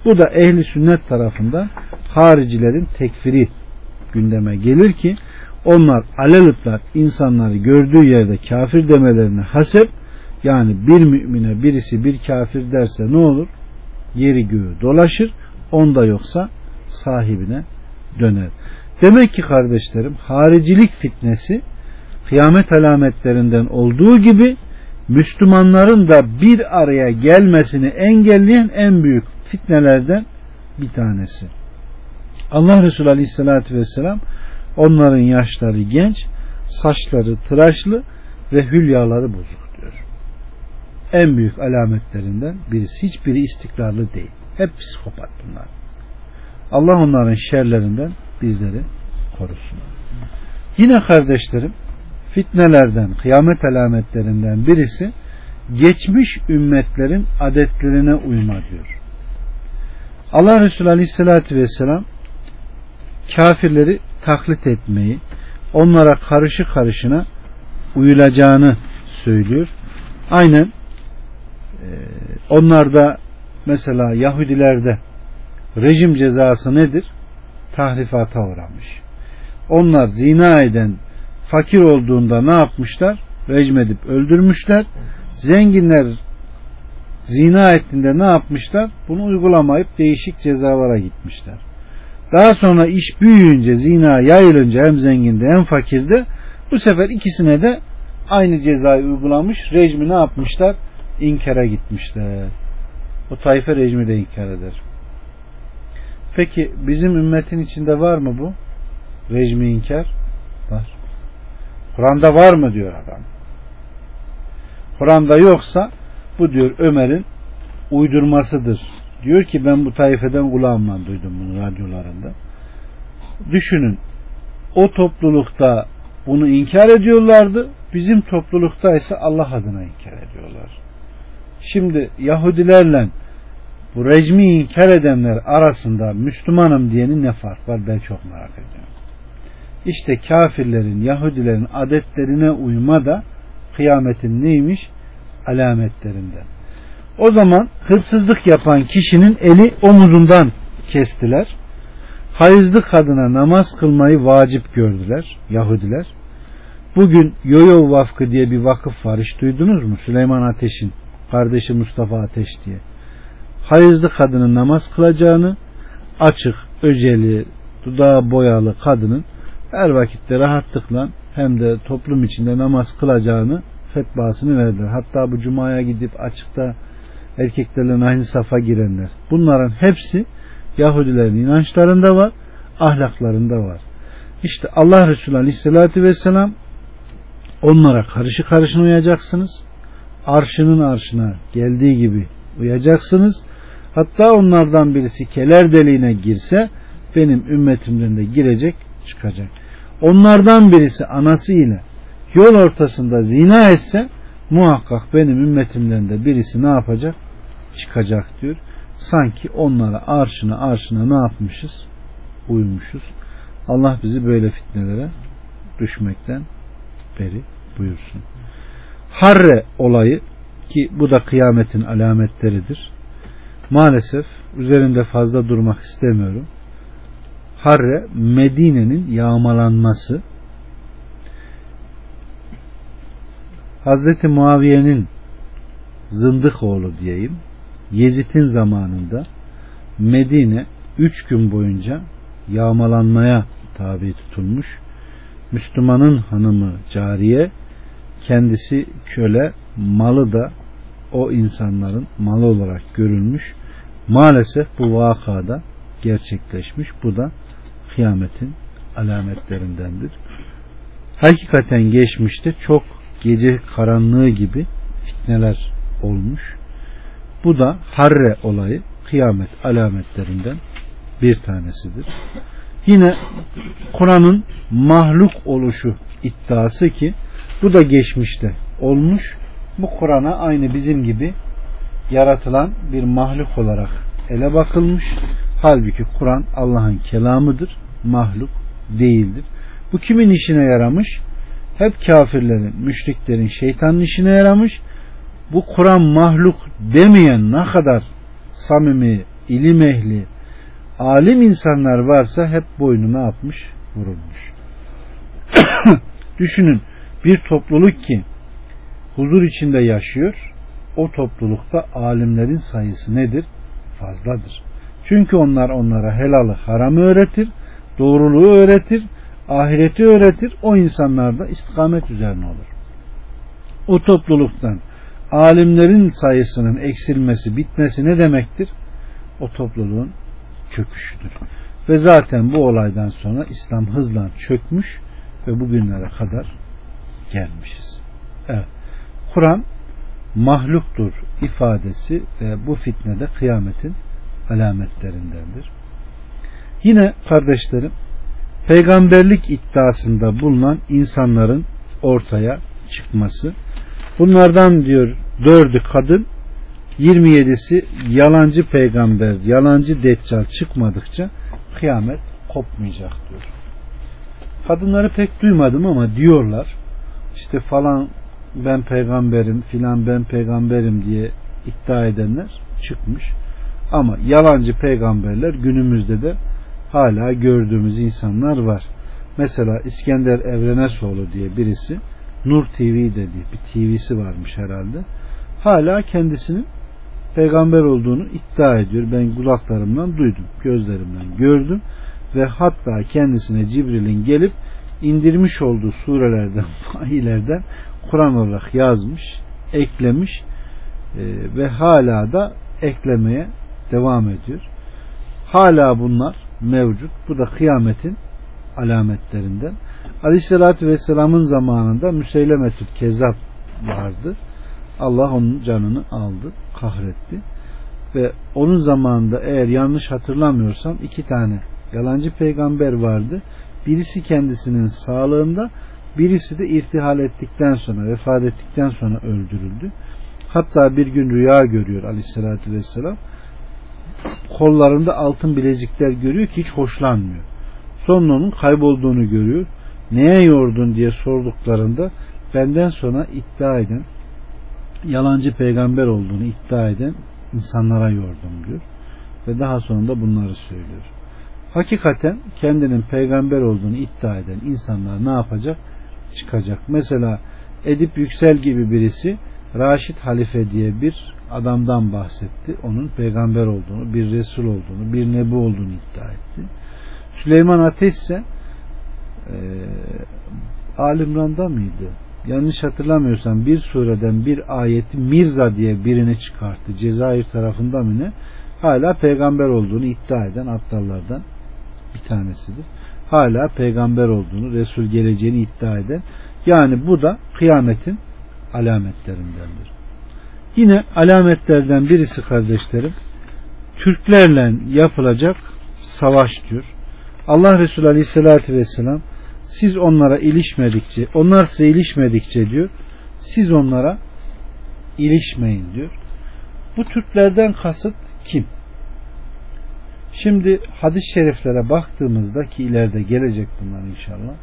Bu da ehli sünnet tarafından haricilerin tekfiri gündeme gelir ki onlar alelütler insanları gördüğü yerde kafir demelerine hasep yani bir mümine birisi bir kafir derse ne olur? Yeri göğü dolaşır onda yoksa sahibine döner. Demek ki kardeşlerim haricilik fitnesi kıyamet alametlerinden olduğu gibi Müslümanların da bir araya gelmesini engelleyen en büyük fitnelerden bir tanesi. Allah Resulü Aleyhisselatü Vesselam onların yaşları genç, saçları tıraşlı ve hülyaları bozuk. En büyük alametlerinden birisi. Hiçbiri istikrarlı değil. Hep psikopat bunlar. Allah onların şerlerinden bizleri korusun. Yine kardeşlerim fitnelerden, kıyamet alametlerinden birisi geçmiş ümmetlerin adetlerine uyma diyor. Allah Resulü Aleyhisselatü Vesselam kafirleri taklit etmeyi, onlara karışı karışına uyulacağını söylüyor. Aynen onlarda mesela Yahudilerde rejim cezası nedir? Tahrifata uğramış. Onlar zina eden fakir olduğunda ne yapmışlar? Rejim edip öldürmüşler. Zenginler zina ettiğinde ne yapmışlar? Bunu uygulamayıp değişik cezalara gitmişler. Daha sonra iş büyüyünce, zina yayılınca hem zenginde hem fakirde bu sefer ikisine de aynı cezayı uygulamış. Rejimi ne yapmışlar? İnkara gitmişler. O tayfe rejimi de inkar eder. Peki bizim ümmetin içinde var mı bu? Rejimi inkar? Var. Kur'an'da var mı diyor adam. Kur'an'da yoksa bu diyor Ömer'in uydurmasıdır. Diyor ki ben bu tayfeden kulağımla duydum bunu radyolarında. Düşünün o toplulukta bunu inkar ediyorlardı. Bizim toplulukta ise Allah adına inkar ediyorlar. Şimdi Yahudilerle bu rejimi inkar edenler arasında Müslümanım diyenin ne fark var ben çok merak ediyorum. İşte kafirlerin, Yahudilerin adetlerine uyma da kıyametin neymiş? Alametlerinden. O zaman hırsızlık yapan kişinin eli omuzundan kestiler. Hayızlı kadına namaz kılmayı vacip gördüler Yahudiler. Bugün Yoyo Vakfı diye bir vakıf var. Hiç duydunuz mu? Süleyman Ateş'in kardeşi Mustafa Ateş diye. Hayızlı kadının namaz kılacağını açık, öceli, dudağı boyalı kadının her vakitte rahatlıkla hem de toplum içinde namaz kılacağını fetvasını verdiler. Hatta bu cumaya gidip açıkta erkeklerle aynı safa girenler. Bunların hepsi Yahudilerin inançlarında var, ahlaklarında var. İşte Allah Resulü Aleyhisselatü Vesselam onlara karışı karışına uyacaksınız. Arşının arşına geldiği gibi uyacaksınız. Hatta onlardan birisi keler deliğine girse benim ümmetimden de girecek çıkacak. Onlardan birisi anası ile yol ortasında zina etse muhakkak benim ümmetimden de birisi ne yapacak? Çıkacak diyor. Sanki onlara arşına arşına ne yapmışız? Uymuşuz. Allah bizi böyle fitnelere düşmekten beri buyursun. Harre olayı ki bu da kıyametin alametleridir. Maalesef üzerinde fazla durmak istemiyorum. Harre Medine'nin yağmalanması Hazreti Muaviye'nin zındık oğlu diyeyim Yezid'in zamanında Medine üç gün boyunca yağmalanmaya tabi tutulmuş Müslümanın hanımı cariye, kendisi köle, malı da o insanların malı olarak görülmüş. Maalesef bu vakada gerçekleşmiş. Bu da kıyametin alametlerindendir. Hakikaten geçmişte çok gece karanlığı gibi fitneler olmuş. Bu da Harre olayı kıyamet alametlerinden bir tanesidir. Yine Kur'an'ın mahluk oluşu iddiası ki bu da geçmişte olmuş. Bu Kur'an'a aynı bizim gibi yaratılan bir mahluk olarak ele bakılmış. Halbuki Kur'an Allah'ın kelamıdır, mahluk değildir. Bu kimin işine yaramış? Hep kafirlerin, müşriklerin, şeytanın işine yaramış. Bu Kur'an mahluk demeyen ne kadar samimi, ilim ehli, alim insanlar varsa hep boynu ne yapmış? Vurulmuş. [COUGHS] Düşünün bir topluluk ki huzur içinde yaşıyor o toplulukta alimlerin sayısı nedir? Fazladır. Çünkü onlar onlara helalı haramı öğretir, doğruluğu öğretir, ahireti öğretir. O insanlar da istikamet üzerine olur. O topluluktan alimlerin sayısının eksilmesi, bitmesi ne demektir? O topluluğun çöküşüdür. Ve zaten bu olaydan sonra İslam hızla çökmüş ve bugünlere kadar gelmişiz. Evet. Kur'an mahluktur ifadesi ve bu fitne de kıyametin alametlerindendir. Yine kardeşlerim peygamberlik iddiasında bulunan insanların ortaya çıkması. Bunlardan diyor dördü kadın 27'si yalancı peygamber, yalancı deccal çıkmadıkça kıyamet kopmayacak diyor. Kadınları pek duymadım ama diyorlar işte falan ben peygamberim filan ben peygamberim diye iddia edenler çıkmış. Ama yalancı peygamberler günümüzde de hala gördüğümüz insanlar var. Mesela İskender Evrenesoğlu diye birisi Nur TV dediği bir TV'si varmış herhalde. Hala kendisinin peygamber olduğunu iddia ediyor. Ben kulaklarımdan duydum, gözlerimden gördüm ve hatta kendisine Cibril'in gelip indirmiş olduğu surelerden, [LAUGHS] vahilerden Kur'an olarak yazmış, eklemiş e, ve hala da eklemeye devam ediyor. Hala bunlar mevcut. Bu da kıyametin alametlerinden. Aleyhisselatü Vesselam'ın zamanında Müseylemetül Kezzab vardı. Allah onun canını aldı, kahretti. Ve onun zamanında eğer yanlış hatırlamıyorsam iki tane yalancı peygamber vardı. Birisi kendisinin sağlığında, birisi de irtihal ettikten sonra, vefat ettikten sonra öldürüldü. Hatta bir gün rüya görüyor aleyhissalatü vesselam. Kollarında altın bilezikler görüyor ki hiç hoşlanmıyor. Sonra onun kaybolduğunu görüyor. Neye yordun diye sorduklarında benden sonra iddia eden yalancı peygamber olduğunu iddia eden insanlara yordum diyor. Ve daha sonra da bunları söylüyor. Hakikaten kendinin peygamber olduğunu iddia eden insanlar ne yapacak? Çıkacak. Mesela Edip Yüksel gibi birisi Raşid Halife diye bir adamdan bahsetti. Onun peygamber olduğunu, bir resul olduğunu, bir nebi olduğunu iddia etti. Süleyman Ateş ise e, Alimran'da mıydı? Yanlış hatırlamıyorsam bir sureden bir ayeti Mirza diye birini çıkarttı. Cezayir tarafında mı ne? Hala peygamber olduğunu iddia eden aptallardan bir tanesidir. Hala peygamber olduğunu, Resul geleceğini iddia eden. Yani bu da kıyametin alametlerindendir. Yine alametlerden birisi kardeşlerim Türklerle yapılacak savaş diyor. Allah Resulü Aleyhisselatü Vesselam siz onlara ilişmedikçe, onlar size ilişmedikçe diyor, siz onlara ilişmeyin diyor. Bu Türklerden kasıt kim? Şimdi hadis-i şeriflere baktığımızda ki ileride gelecek bunlar inşallah.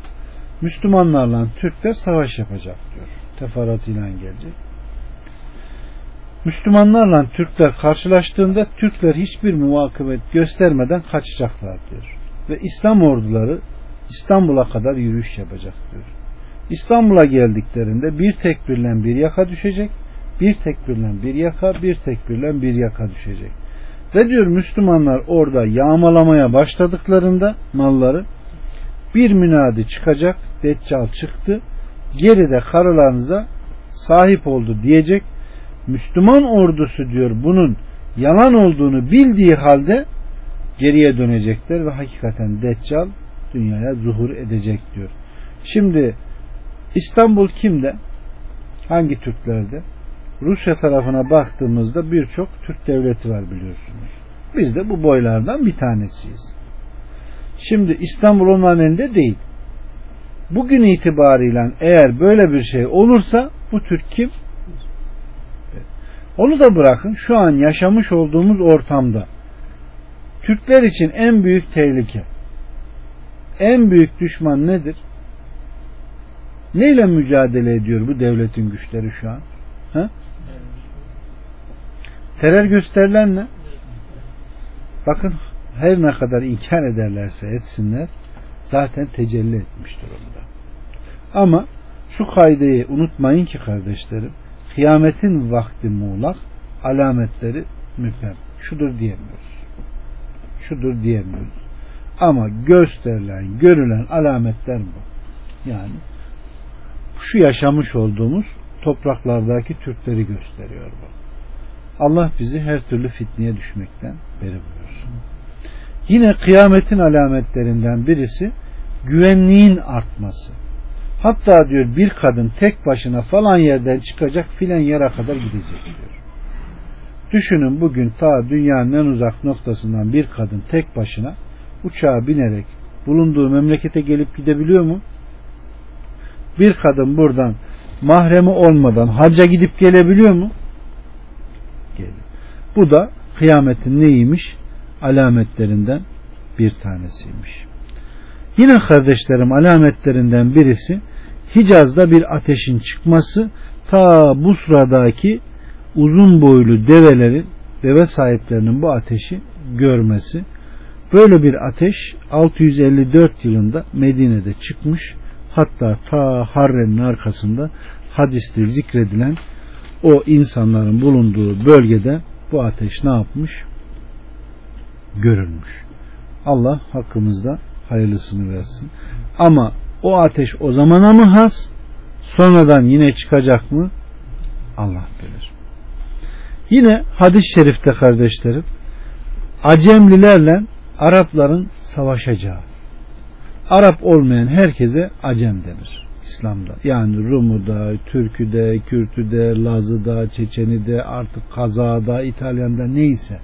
Müslümanlarla Türkler savaş yapacak diyor. Teferruatıyla gelecek. Müslümanlarla Türkler karşılaştığında Türkler hiçbir muvakıbet göstermeden kaçacaklar diyor. Ve İslam orduları İstanbul'a kadar yürüyüş yapacak diyor. İstanbul'a geldiklerinde bir tekbirle bir yaka düşecek, bir tekbirle bir yaka, bir tekbirle bir yaka düşecek. Ve diyor Müslümanlar orada yağmalamaya başladıklarında malları Bir münadi çıkacak. Deccal çıktı. Geride karılarınıza sahip oldu diyecek. Müslüman ordusu diyor bunun yalan olduğunu bildiği halde geriye dönecekler ve hakikaten Deccal dünyaya zuhur edecek diyor. Şimdi İstanbul kimde? Hangi Türklerde? Rusya tarafına baktığımızda birçok Türk devleti var biliyorsunuz. Biz de bu boylardan bir tanesiyiz. Şimdi İstanbul onların elinde değil. Bugün itibariyle eğer böyle bir şey olursa bu Türk kim? Onu da bırakın şu an yaşamış olduğumuz ortamda Türkler için en büyük tehlike en büyük düşman nedir? Neyle mücadele ediyor bu devletin güçleri şu an? Ha? Terör gösterilen ne? Bakın her ne kadar inkar ederlerse etsinler zaten tecelli etmiş durumda. Ama şu kaydeyi unutmayın ki kardeşlerim kıyametin vakti muğlak alametleri müphem. Şudur diyemiyoruz. Şudur diyemiyoruz. Ama gösterilen, görülen alametler bu. Yani şu yaşamış olduğumuz topraklardaki Türkleri gösteriyor bu. Allah bizi her türlü fitneye düşmekten beri buyursun. Yine kıyametin alametlerinden birisi güvenliğin artması. Hatta diyor bir kadın tek başına falan yerden çıkacak filan yere kadar gidecek diyor. Düşünün bugün ta dünyanın en uzak noktasından bir kadın tek başına uçağa binerek bulunduğu memlekete gelip gidebiliyor mu? Bir kadın buradan mahremi olmadan hacca gidip gelebiliyor mu? Geliyor. Bu da kıyametin neymiş? Alametlerinden bir tanesiymiş. Yine kardeşlerim alametlerinden birisi Hicaz'da bir ateşin çıkması ta bu sıradaki uzun boylu develerin deve sahiplerinin bu ateşi görmesi. Böyle bir ateş 654 yılında Medine'de çıkmış. Hatta ta Harre'nin arkasında hadiste zikredilen o insanların bulunduğu bölgede bu ateş ne yapmış? Görülmüş. Allah hakkımızda hayırlısını versin. Ama o ateş o zamana mı has? Sonradan yine çıkacak mı? Allah bilir. Yine hadis-i şerifte kardeşlerim Acemlilerle Arapların savaşacağı. Arap olmayan herkese Acem denir. İslam'da. Yani Rumu'da, Türk'üde, Kürt'üde, Laz'ıda, Çeçeni'de, artık Kazağ'da, İtalyan'da neyse,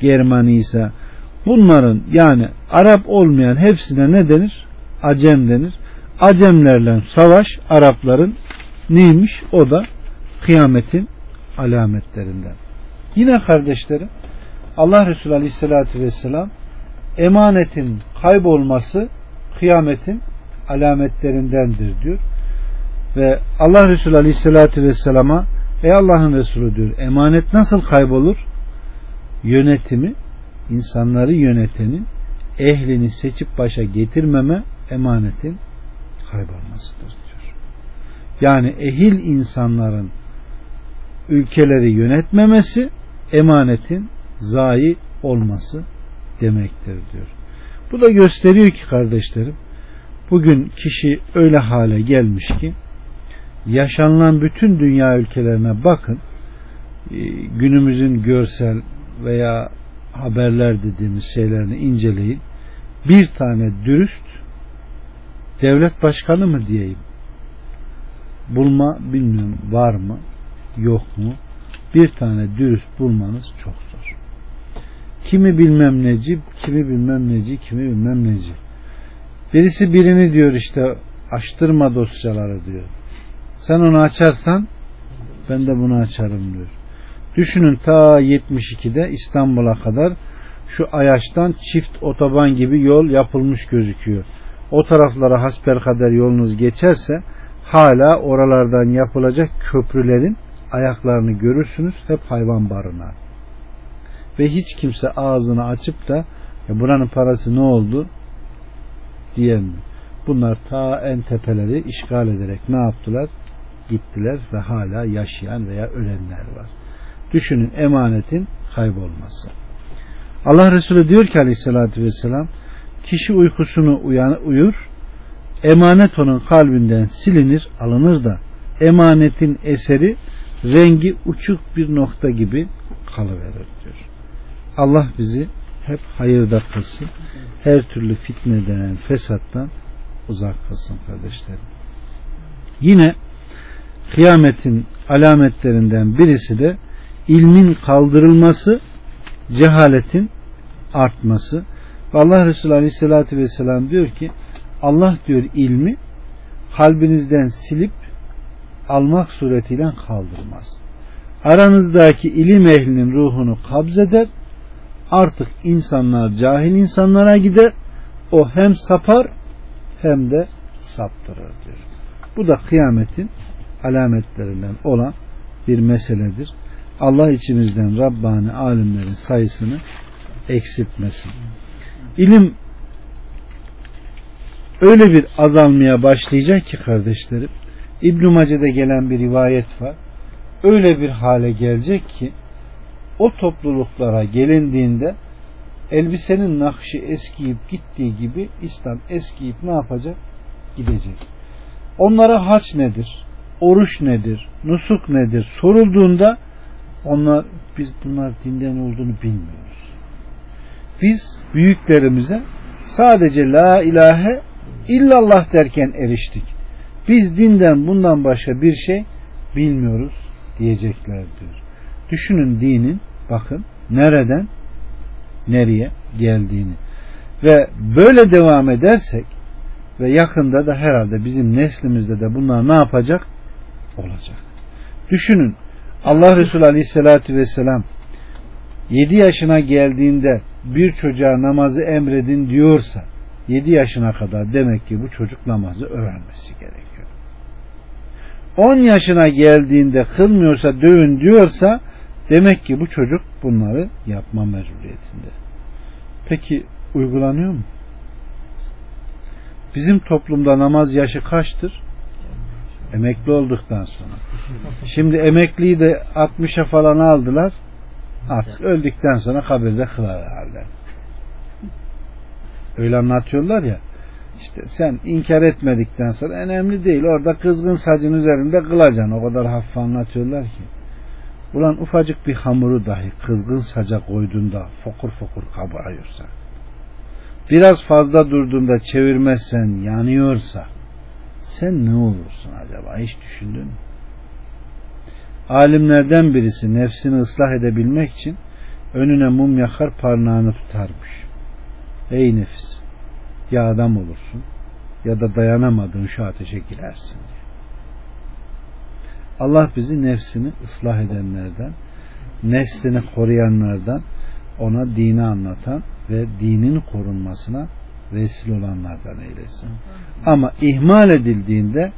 Germaniyse bunların yani Arap olmayan hepsine ne denir? Acem denir. Acemlerle savaş Arapların neymiş? O da kıyametin alametlerinden. Yine kardeşlerim Allah Resulü Aleyhisselatü Vesselam emanetin kaybolması kıyametin alametlerindendir diyor. Ve Allah Resulü Aleyhisselatü Vesselam'a Ey Allah'ın Resulü diyor emanet nasıl kaybolur? Yönetimi insanları yönetenin ehlini seçip başa getirmeme emanetin kaybolmasıdır diyor. Yani ehil insanların ülkeleri yönetmemesi emanetin zayi olması demektir diyor. Bu da gösteriyor ki kardeşlerim bugün kişi öyle hale gelmiş ki yaşanılan bütün dünya ülkelerine bakın e, günümüzün görsel veya haberler dediğimiz şeylerini inceleyin. Bir tane dürüst devlet başkanı mı diyeyim? Bulma bilmiyorum var mı yok mu? Bir tane dürüst bulmanız çok kimi bilmem neci kimi bilmem neci kimi bilmem neci birisi birini diyor işte açtırma dosyaları diyor. Sen onu açarsan ben de bunu açarım diyor. Düşünün ta 72'de İstanbul'a kadar şu Ayaş'tan çift otoban gibi yol yapılmış gözüküyor. O taraflara hasper kadar yolunuz geçerse hala oralardan yapılacak köprülerin ayaklarını görürsünüz hep hayvan barınağı. Ve hiç kimse ağzını açıp da ya buranın parası ne oldu diyemiyor. Bunlar ta en tepeleri işgal ederek ne yaptılar? Gittiler ve hala yaşayan veya ölenler var. Düşünün emanetin kaybolması. Allah Resulü diyor ki aleyhissalatü vesselam kişi uykusunu uyan, uyur, emanet onun kalbinden silinir, alınır da emanetin eseri rengi uçuk bir nokta gibi kalıverir diyor. Allah bizi hep hayırda kılsın. Her türlü fitneden, fesattan uzak kılsın kardeşlerim. Yine kıyametin alametlerinden birisi de ilmin kaldırılması, cehaletin artması. Allah Resulü Aleyhisselatü Vesselam diyor ki Allah diyor ilmi kalbinizden silip almak suretiyle kaldırmaz. Aranızdaki ilim ehlinin ruhunu kabzeder. Artık insanlar cahil insanlara gider. O hem sapar hem de saptırır diyor. Bu da kıyametin alametlerinden olan bir meseledir. Allah içimizden Rabbani alimlerin sayısını eksiltmesin. İlim öyle bir azalmaya başlayacak ki kardeşlerim İbn-i Mace'de gelen bir rivayet var. Öyle bir hale gelecek ki o topluluklara gelindiğinde elbisenin nakşı eskiyip gittiği gibi İslam eskiyip ne yapacak? Gidecek. Onlara haç nedir? Oruç nedir? Nusuk nedir? Sorulduğunda onlar biz bunlar dinden olduğunu bilmiyoruz. Biz büyüklerimize sadece la ilahe illallah derken eriştik. Biz dinden bundan başka bir şey bilmiyoruz diyecekler diyor. Düşünün dinin bakın nereden nereye geldiğini. Ve böyle devam edersek ve yakında da herhalde bizim neslimizde de bunlar ne yapacak? Olacak. Düşünün Allah Resulü Aleyhisselatü Vesselam 7 yaşına geldiğinde bir çocuğa namazı emredin diyorsa 7 yaşına kadar demek ki bu çocuk namazı öğrenmesi gerekiyor. 10 yaşına geldiğinde kılmıyorsa dövün diyorsa demek ki bu çocuk bunları yapma mecburiyetinde. Peki uygulanıyor mu? Bizim toplumda namaz yaşı kaçtır? Emekli olduktan sonra. Şimdi emekliyi de 60'a falan aldılar. Artık öldükten sonra kabirde kılar herhalde. Öyle anlatıyorlar ya. İşte sen inkar etmedikten sonra önemli değil. Orada kızgın sacın üzerinde kılacaksın. O kadar hafif anlatıyorlar ki. Ulan ufacık bir hamuru dahi kızgın saca koyduğunda fokur fokur kabarıyorsa biraz fazla durduğunda çevirmezsen yanıyorsa sen ne olursun acaba hiç düşündün mü? Alimlerden birisi nefsini ıslah edebilmek için önüne mum yakar parnağını tutarmış. Ey nefis ya adam olursun ya da dayanamadığın şu ateşe girersin Allah bizi nefsini ıslah edenlerden, neslini koruyanlardan, ona dini anlatan ve dinin korunmasına vesile olanlardan eylesin. Ama ihmal edildiğinde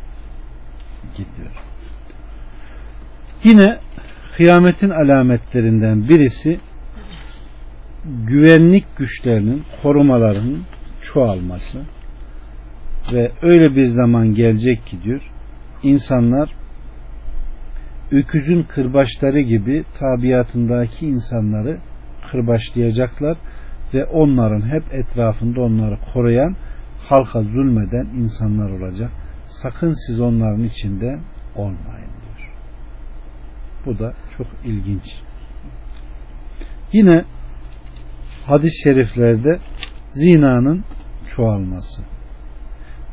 gidiyor. Yine kıyametin alametlerinden birisi güvenlik güçlerinin, korumalarının çoğalması ve öyle bir zaman gelecek ki diyor insanlar öküzün kırbaçları gibi tabiatındaki insanları kırbaçlayacaklar ve onların hep etrafında onları koruyan halka zulmeden insanlar olacak. Sakın siz onların içinde olmayın diyor. Bu da çok ilginç. Yine hadis-i şeriflerde zinanın çoğalması.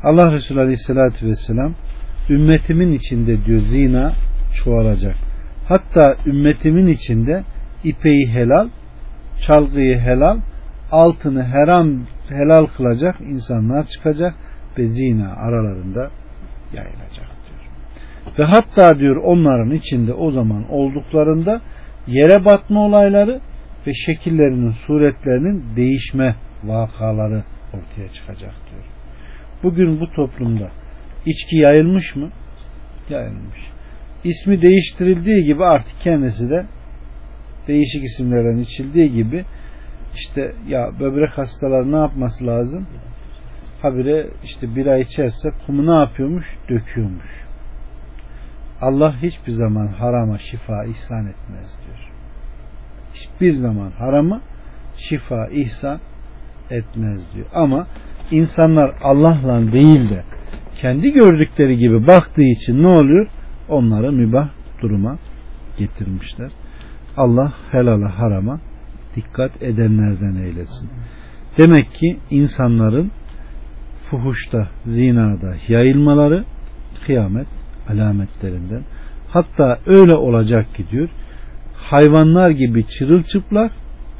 Allah Resulü Aleyhisselatü Vesselam ümmetimin içinde diyor zina çoğalacak. Hatta ümmetimin içinde ipeyi helal, çalgıyı helal, altını haram helal kılacak insanlar çıkacak ve zina aralarında yayılacak diyor. Ve hatta diyor onların içinde o zaman olduklarında yere batma olayları ve şekillerinin suretlerinin değişme vakaları ortaya çıkacak diyor. Bugün bu toplumda içki yayılmış mı? Yayılmış. İsmi değiştirildiği gibi artık kendisi de değişik isimlerden içildiği gibi işte ya böbrek hastaları ne yapması lazım? Habire işte bira içerse kumu ne yapıyormuş? Döküyormuş. Allah hiçbir zaman harama şifa ihsan etmez diyor. Hiçbir zaman harama şifa ihsan etmez diyor. Ama insanlar Allah'la değil de kendi gördükleri gibi baktığı için ne oluyor? Onları mübah duruma getirmişler. Allah helala harama dikkat edenlerden eylesin. Demek ki insanların fuhuşta, zinada yayılmaları kıyamet alametlerinden. Hatta öyle olacak ki diyor hayvanlar gibi çırılçıplak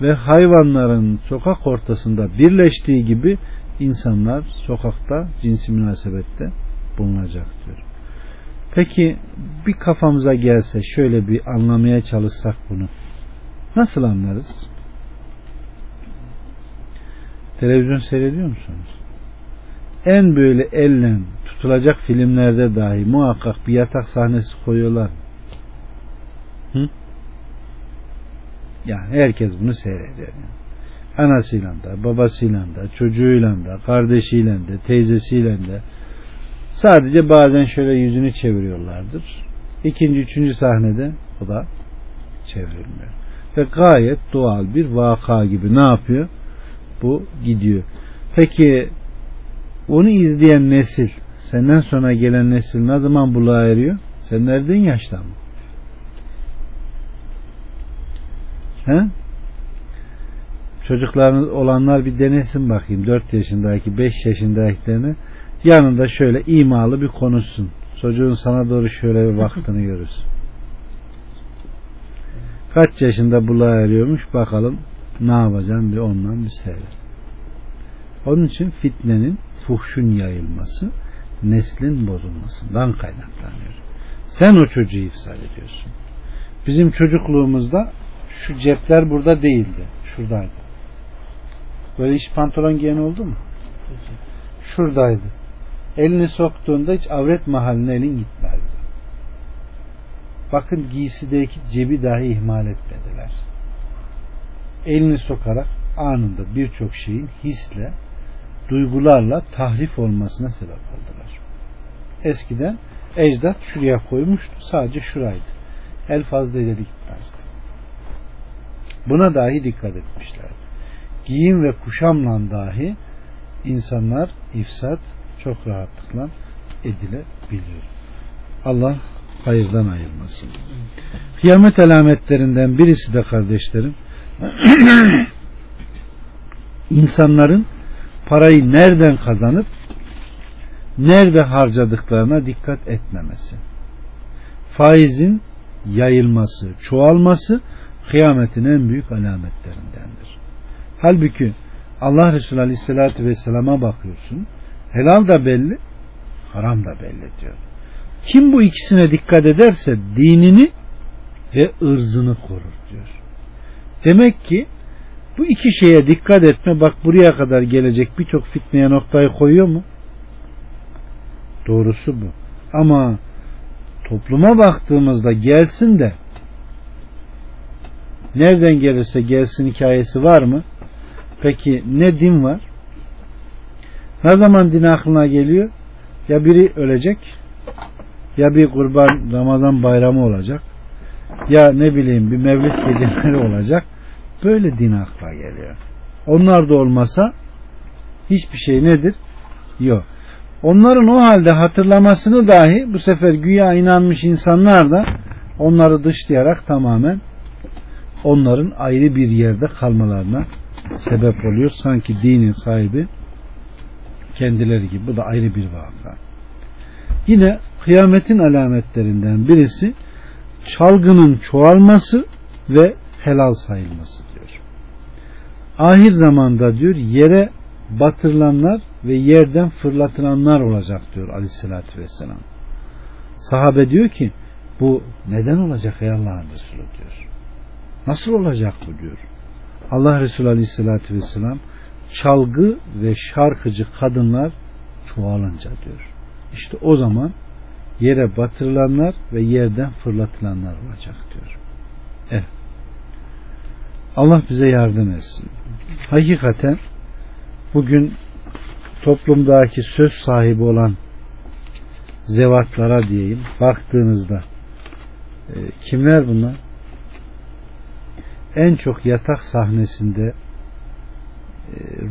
ve hayvanların sokak ortasında birleştiği gibi insanlar sokakta cinsi münasebette bulunacak diyor. Peki bir kafamıza gelse şöyle bir anlamaya çalışsak bunu. Nasıl anlarız? Televizyon seyrediyor musunuz? En böyle elle tutulacak filmlerde dahi muhakkak bir yatak sahnesi koyuyorlar. Hı? Yani herkes bunu seyrediyor. Yani. Anasıyla da, babasıyla da, çocuğuyla da, kardeşiyle de, teyzesiyle de sadece bazen şöyle yüzünü çeviriyorlardır. İkinci, üçüncü sahnede o da çevrilmiyor. Ve gayet doğal bir vaka gibi ne yapıyor? Bu gidiyor. Peki onu izleyen nesil, senden sonra gelen nesil ne zaman buluğa eriyor? Sen nereden yaştan mı? He? Çocukların olanlar bir denesin bakayım. 4 yaşındaki, 5 yaşındakilerini yanında şöyle imalı bir konuşsun. Çocuğun sana doğru şöyle bir baktığını [LAUGHS] görürsün. Kaç yaşında buluğa eriyormuş bakalım ne yapacağım bir ondan bir seyret. Onun için fitnenin, fuhşun yayılması, neslin bozulmasından kaynaklanıyor. Sen o çocuğu ifsad ediyorsun. Bizim çocukluğumuzda şu cepler burada değildi. Şuradaydı. Böyle hiç pantolon giyen oldu mu? Şuradaydı. Elini soktuğunda hiç avret mahaline elin gitmezdi. Bakın giysideki cebi dahi ihmal etmediler. Elini sokarak anında birçok şeyin hisle, duygularla tahrif olmasına sebep oldular. Eskiden ecdat şuraya koymuştu. Sadece şuraydı. El fazla ileri gitmezdi. Buna dahi dikkat etmişler. Giyim ve kuşamla dahi insanlar ifsat çok rahatlıkla edilebiliyor. Allah hayırdan ayırmasın. Kıyamet alametlerinden birisi de kardeşlerim [CLEARS THROAT] insanların parayı nereden kazanıp nerede harcadıklarına dikkat etmemesi. Faizin yayılması, çoğalması kıyametin en büyük alametlerindendir. Halbuki Allah Resulü Aleyhisselatü Vesselam'a bakıyorsun. Helal da belli, haram da belli diyor. Kim bu ikisine dikkat ederse dinini ve ırzını korur diyor. Demek ki bu iki şeye dikkat etme bak buraya kadar gelecek birçok fitneye noktayı koyuyor mu? Doğrusu bu. Ama topluma baktığımızda gelsin de nereden gelirse gelsin hikayesi var mı? Peki ne din var? Ne zaman din aklına geliyor? Ya biri ölecek ya bir kurban Ramazan bayramı olacak ya ne bileyim bir mevlid geceleri olacak böyle din akla geliyor. Onlar da olmasa hiçbir şey nedir? Yok. Onların o halde hatırlamasını dahi bu sefer güya inanmış insanlar da onları dışlayarak tamamen onların ayrı bir yerde kalmalarına sebep oluyor. Sanki dinin sahibi kendileri gibi. Bu da ayrı bir vaka. Yine kıyametin alametlerinden birisi çalgının çoğalması ve helal sayılması diyor. Ahir zamanda diyor yere batırılanlar ve yerden fırlatılanlar olacak diyor aleyhissalatü vesselam. Sahabe diyor ki bu neden olacak ey Allah'ın Resulü diyor. Nasıl olacak bu diyor. Allah Resulü aleyhissalatü vesselam çalgı ve şarkıcı kadınlar çoğalınca diyor. İşte o zaman yere batırılanlar ve yerden fırlatılanlar olacak diyor. Evet. Allah bize yardım etsin. Hakikaten bugün toplumdaki söz sahibi olan zevatlara diyeyim baktığınızda e, kimler bunlar? En çok yatak sahnesinde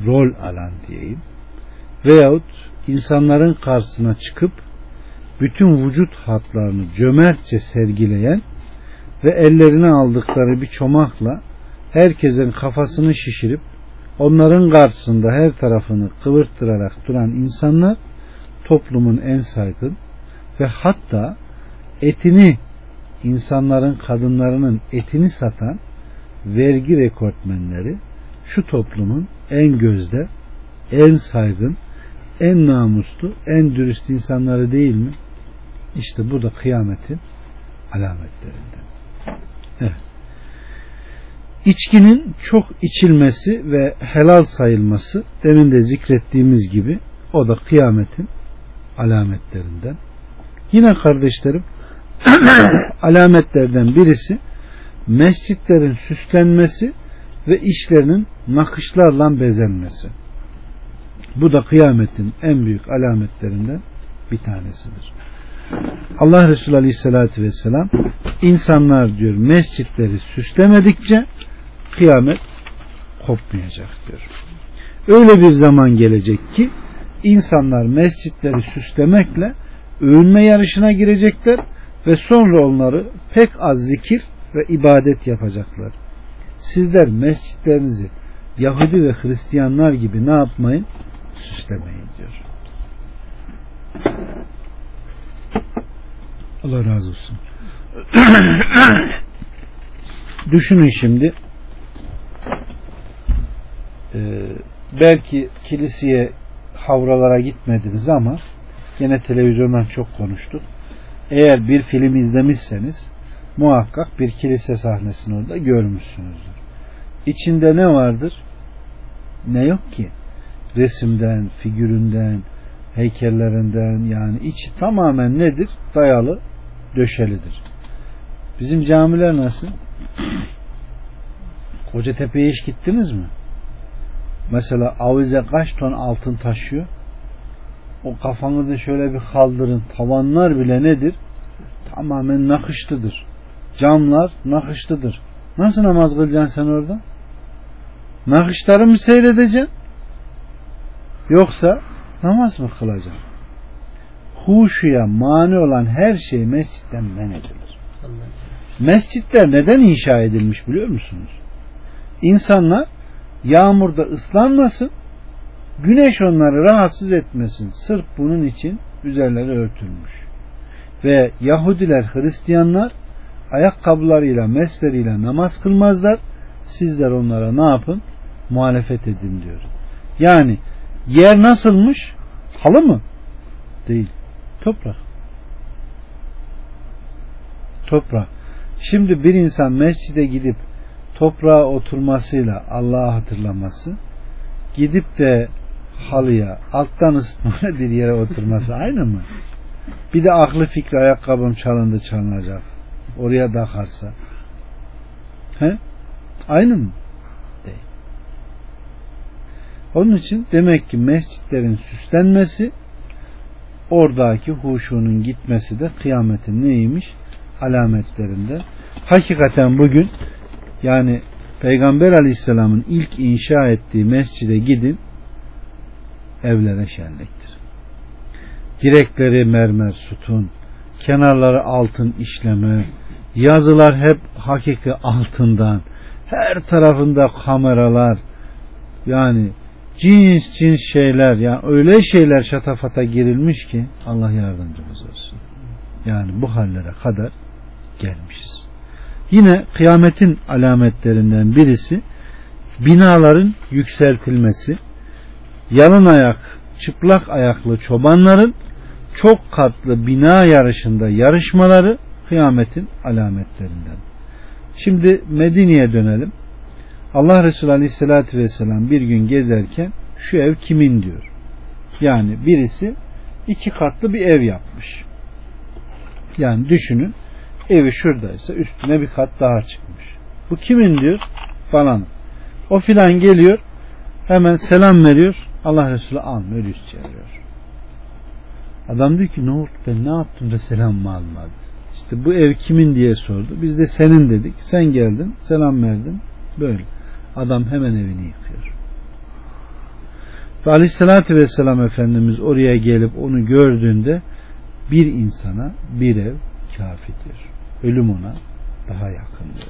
rol alan diyeyim. Veyahut insanların karşısına çıkıp bütün vücut hatlarını cömertçe sergileyen ve ellerine aldıkları bir çomakla herkesin kafasını şişirip onların karşısında her tarafını kıvırttırarak duran insanlar toplumun en saygın ve hatta etini insanların kadınlarının etini satan vergi rekortmenleri şu toplumun en gözde, en saygın, en namuslu, en dürüst insanları değil mi? İşte bu da kıyametin alametlerinden. Evet. İçkinin çok içilmesi ve helal sayılması demin de zikrettiğimiz gibi o da kıyametin alametlerinden. Yine kardeşlerim [CLEARS THROAT] alametlerden birisi mescitlerin süslenmesi ve işlerinin nakışlarla bezenmesi. Bu da kıyametin en büyük alametlerinden bir tanesidir. Allah Resulü Aleyhisselatü Vesselam insanlar diyor mescitleri süslemedikçe kıyamet kopmayacak diyor. Öyle bir zaman gelecek ki insanlar mescitleri süslemekle övünme yarışına girecekler ve sonra onları pek az zikir ve ibadet yapacaklar. Sizler mescitlerinizi Yahudi ve Hristiyanlar gibi ne yapmayın? Süslemeyin diyor. Allah razı olsun. [CLEARS THROAT] Düşünün şimdi ee, belki kiliseye havralara gitmediniz ama yine televizyondan çok konuştuk. Eğer bir film izlemişseniz muhakkak bir kilise sahnesini orada görmüşsünüzdür. İçinde ne vardır? Ne yok ki? Resimden, figüründen, heykellerinden yani içi tamamen nedir? Dayalı, döşelidir. Bizim camiler nasıl? [CLEARS THROAT] Kocatepe'ye hiç gittiniz mi? Mesela avize kaç ton altın taşıyor? O kafanızı şöyle bir kaldırın. Tavanlar bile nedir? Tamamen nakışlıdır. Camlar nakışlıdır. Nasıl namaz kılacaksın sen orada? Nakışları mı seyredeceksin? Yoksa namaz mı kılacaksın? Huşuya mani olan her şey mescitten men edilir. Mescitler neden inşa edilmiş biliyor musunuz? İnsanlar yağmurda ıslanmasın, güneş onları rahatsız etmesin. Sırf bunun için üzerleri örtülmüş. Ve Yahudiler, Hristiyanlar ayakkabılarıyla, mesleriyle namaz kılmazlar. Sizler onlara ne yapın? Muhalefet edin diyor. Yani yer nasılmış? Halı mı? Değil. Toprak. Toprak. Şimdi bir insan mescide gidip toprağa oturmasıyla Allah'ı hatırlaması gidip de halıya alttan ısıtma bir yere oturması aynı mı? Bir de aklı fikri ayakkabım çalındı çalınacak. Oraya takarsa. He? Aynı mı? Değil. Onun için demek ki mescitlerin süslenmesi oradaki huşunun gitmesi de kıyametin neymiş? Alametlerinde. Hakikaten bugün yani Peygamber Aleyhisselam'ın ilk inşa ettiği mescide gidin evlere şenliktir. Direkleri mermer sütun, kenarları altın işleme, yazılar hep hakiki altından, her tarafında kameralar, yani cins cins şeyler, yani öyle şeyler şatafata girilmiş ki Allah yardımcımız olsun. Yani bu hallere kadar gelmişiz. Yine kıyametin alametlerinden birisi binaların yükseltilmesi, yalın ayak, çıplak ayaklı çobanların çok katlı bina yarışında yarışmaları kıyametin alametlerinden. Şimdi Medine'ye dönelim. Allah Resulü Aleyhisselatü Vesselam bir gün gezerken şu ev kimin diyor. Yani birisi iki katlı bir ev yapmış. Yani düşünün evi şuradaysa üstüne bir kat daha çıkmış. Bu kimin diyor? Falan. O filan geliyor hemen selam veriyor. Allah Resulü almıyor yüz çeviriyor. Adam diyor ki ne oldu ben ne yaptım da selam mı almadı? İşte bu ev kimin diye sordu. Biz de senin dedik. Sen geldin selam verdin. Böyle. Adam hemen evini yıkıyor. Ve aleyhissalatü vesselam Efendimiz oraya gelip onu gördüğünde bir insana bir ev kafidir. Ölüm ona daha yakındır.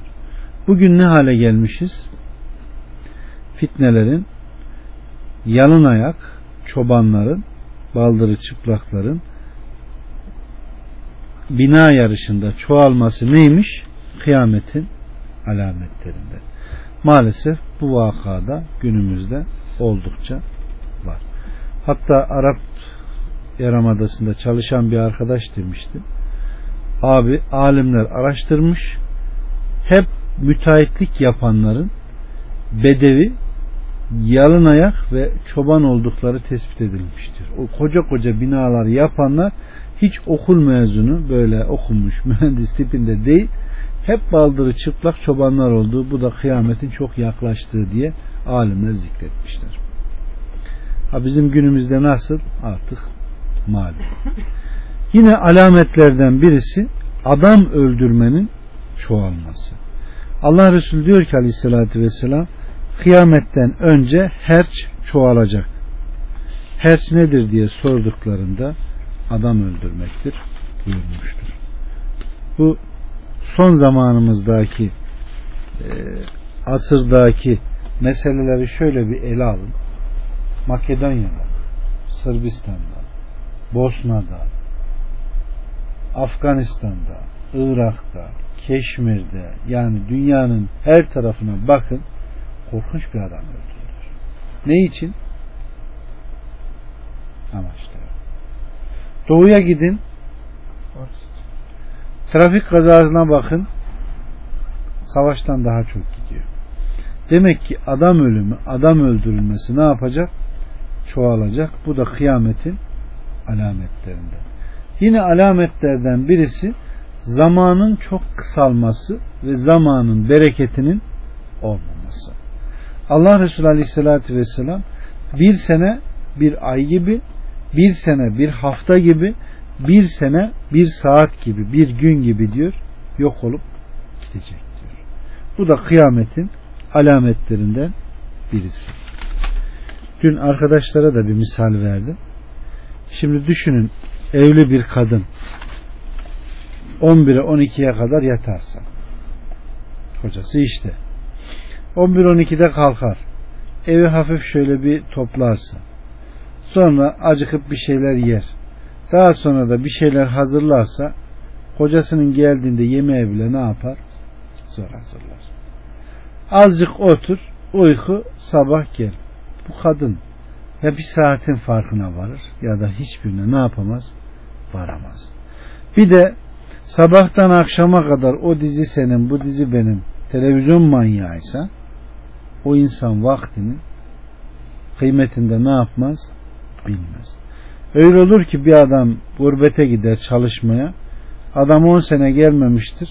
Bugün ne hale gelmişiz? Fitnelerin yalın ayak çobanların baldırı çıplakların bina yarışında çoğalması neymiş? Kıyametin alametlerinden. Maalesef bu vakada günümüzde oldukça var. Hatta Arap Yarımadası'nda çalışan bir arkadaş demişti. Abi alimler araştırmış. Hep müteahhitlik yapanların bedevi yalın ayak ve çoban oldukları tespit edilmiştir. O koca koca binalar yapanlar hiç okul mezunu böyle okumuş [LAUGHS] mühendis tipinde değil hep baldırı çıplak çobanlar olduğu bu da kıyametin çok yaklaştığı diye alimler zikretmişler. Ha bizim günümüzde nasıl? Artık malum. [LAUGHS] Yine alametlerden birisi adam öldürmenin çoğalması. Allah Resulü diyor ki aleyhissalatü vesselam kıyametten önce herç çoğalacak. Herç nedir diye sorduklarında adam öldürmektir buyurmuştur. Bu son zamanımızdaki e, asırdaki meseleleri şöyle bir ele alın. Makedonya'da, Sırbistan'da, Bosna'da, Afganistan'da, Irak'ta, Keşmir'de yani dünyanın her tarafına bakın korkunç bir adam öldürülür. Ne için? Amaçta. Doğuya gidin. Trafik kazasına bakın. Savaştan daha çok gidiyor. Demek ki adam ölümü, adam öldürülmesi ne yapacak? Çoğalacak. Bu da kıyametin alametlerinden. Yine alametlerden birisi zamanın çok kısalması ve zamanın bereketinin olmaması. Allah Resulü Aleyhisselatü Vesselam bir sene bir ay gibi, bir sene bir hafta gibi, bir sene bir saat gibi, bir gün gibi diyor, yok olup gidecek diyor. Bu da kıyametin alametlerinden birisi. Dün arkadaşlara da bir misal verdim. Şimdi düşünün evli bir kadın 11'e 12'ye kadar yatarsa kocası işte 11-12'de kalkar evi hafif şöyle bir toplarsa sonra acıkıp bir şeyler yer daha sonra da bir şeyler hazırlarsa kocasının geldiğinde yemeğe bile ne yapar? Zor hazırlar. Azıcık otur, uyku, sabah gel. Bu kadın ya bir saatin farkına varır ya da hiçbirine ne yapamaz? Varamaz. Bir de sabahtan akşama kadar o dizi senin, bu dizi benim televizyon manyağıysa o insan vaktinin kıymetinde ne yapmaz? Bilmez. Öyle olur ki bir adam gurbete gider çalışmaya. Adam 10 sene gelmemiştir.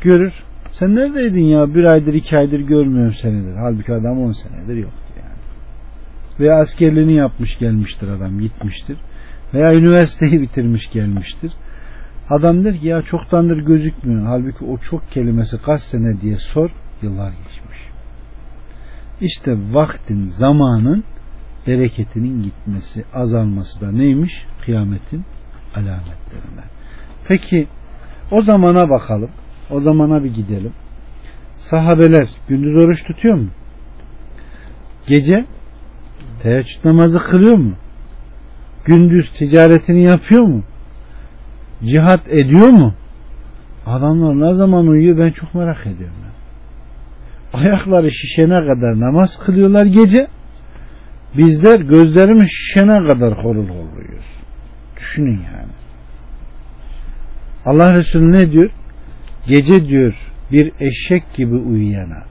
Görür. Sen neredeydin ya? Bir aydır iki aydır görmüyorum seni Halbuki adam 10 senedir yoktu yani. Veya askerliğini yapmış gelmiştir adam gitmiştir. Veya üniversiteyi [LAUGHS] bitirmiş gelmiştir. Adam der ki ya çoktandır gözükmüyor. Halbuki o çok kelimesi kaç sene diye sor. Yıllar geçmiş. İşte vaktin, zamanın bereketinin gitmesi, azalması da neymiş? Kıyametin alametlerinden. Peki o zamana bakalım. O zamana bir gidelim. Sahabeler gündüz oruç tutuyor mu? Gece teheccüd namazı kılıyor mu? Gündüz ticaretini yapıyor mu? Cihat ediyor mu? Adamlar ne zaman uyuyor ben çok merak ediyorum. Ayakları şişene kadar namaz kılıyorlar gece Bizler gözlerimiz şişene kadar horul horluyoruz. Düşünün yani. Allah Resulü ne diyor? Gece diyor bir eşek gibi uyuyana,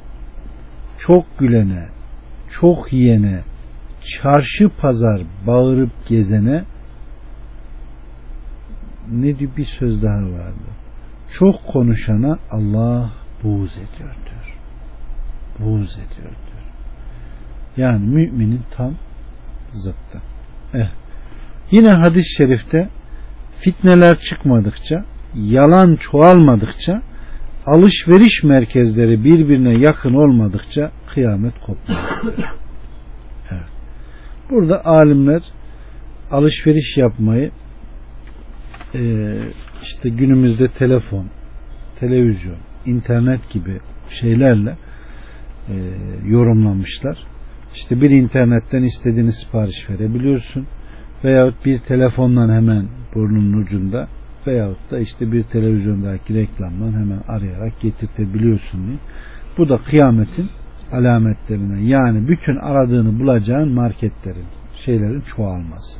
çok gülene, çok yiyene, çarşı pazar bağırıp gezene ne diyor bir söz daha vardı. Çok konuşana Allah buğz ediyor diyor. Buğz ediyor yani müminin tam zıttı. Eh. Yine hadis-i şerifte fitneler çıkmadıkça, yalan çoğalmadıkça, alışveriş merkezleri birbirine yakın olmadıkça kıyamet kopmaz. [COUGHS] evet. Burada alimler alışveriş yapmayı e, işte günümüzde telefon, televizyon, internet gibi şeylerle e, yorumlamışlar. İşte bir internetten istediğini sipariş verebiliyorsun veyahut bir telefondan hemen burnunun ucunda veyahut da işte bir televizyondaki reklamdan hemen arayarak getirtebiliyorsun diye. Bu da kıyametin alametlerinden yani bütün aradığını bulacağın marketlerin şeylerin çoğalması.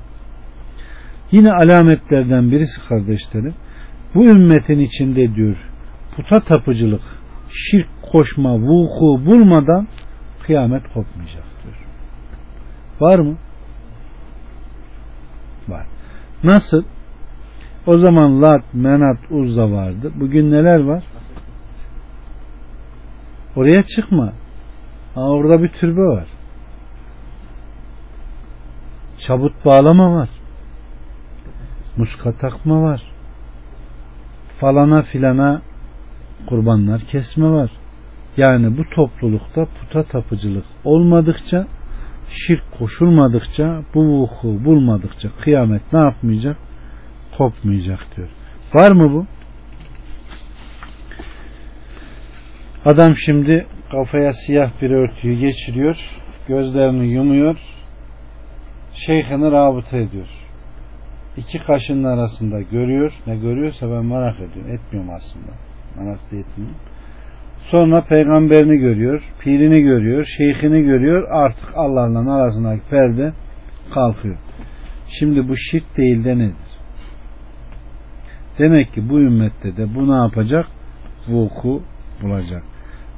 Yine alametlerden birisi kardeşlerim bu ümmetin içinde diyor puta tapıcılık şirk koşma vuku bulmadan kıyamet kopmayacak. Var mı? Var. Nasıl? O zaman Lat, Menat, Uzza vardı. Bugün neler var? Oraya çıkma. Ha, orada bir türbe var. Çabut bağlama var. Muska takma var. Falana filana kurbanlar kesme var. Yani bu toplulukta puta tapıcılık olmadıkça şirk koşulmadıkça bu vuku bulmadıkça kıyamet ne yapmayacak? Kopmayacak diyor. Var mı bu? Adam şimdi kafaya siyah bir örtüyü geçiriyor. Gözlerini yumuyor. Şeyhini rabıta ediyor. İki kaşının arasında görüyor. Ne görüyorsa ben merak ediyorum. Etmiyorum aslında. Merak da etmiyorum. Sonra peygamberini görüyor, pirini görüyor, şeyhini görüyor. Artık Allah'la arasındaki perde kalkıyor. Şimdi bu şirk değil de nedir? Demek ki bu ümmette de bu ne yapacak? Vuku bulacak.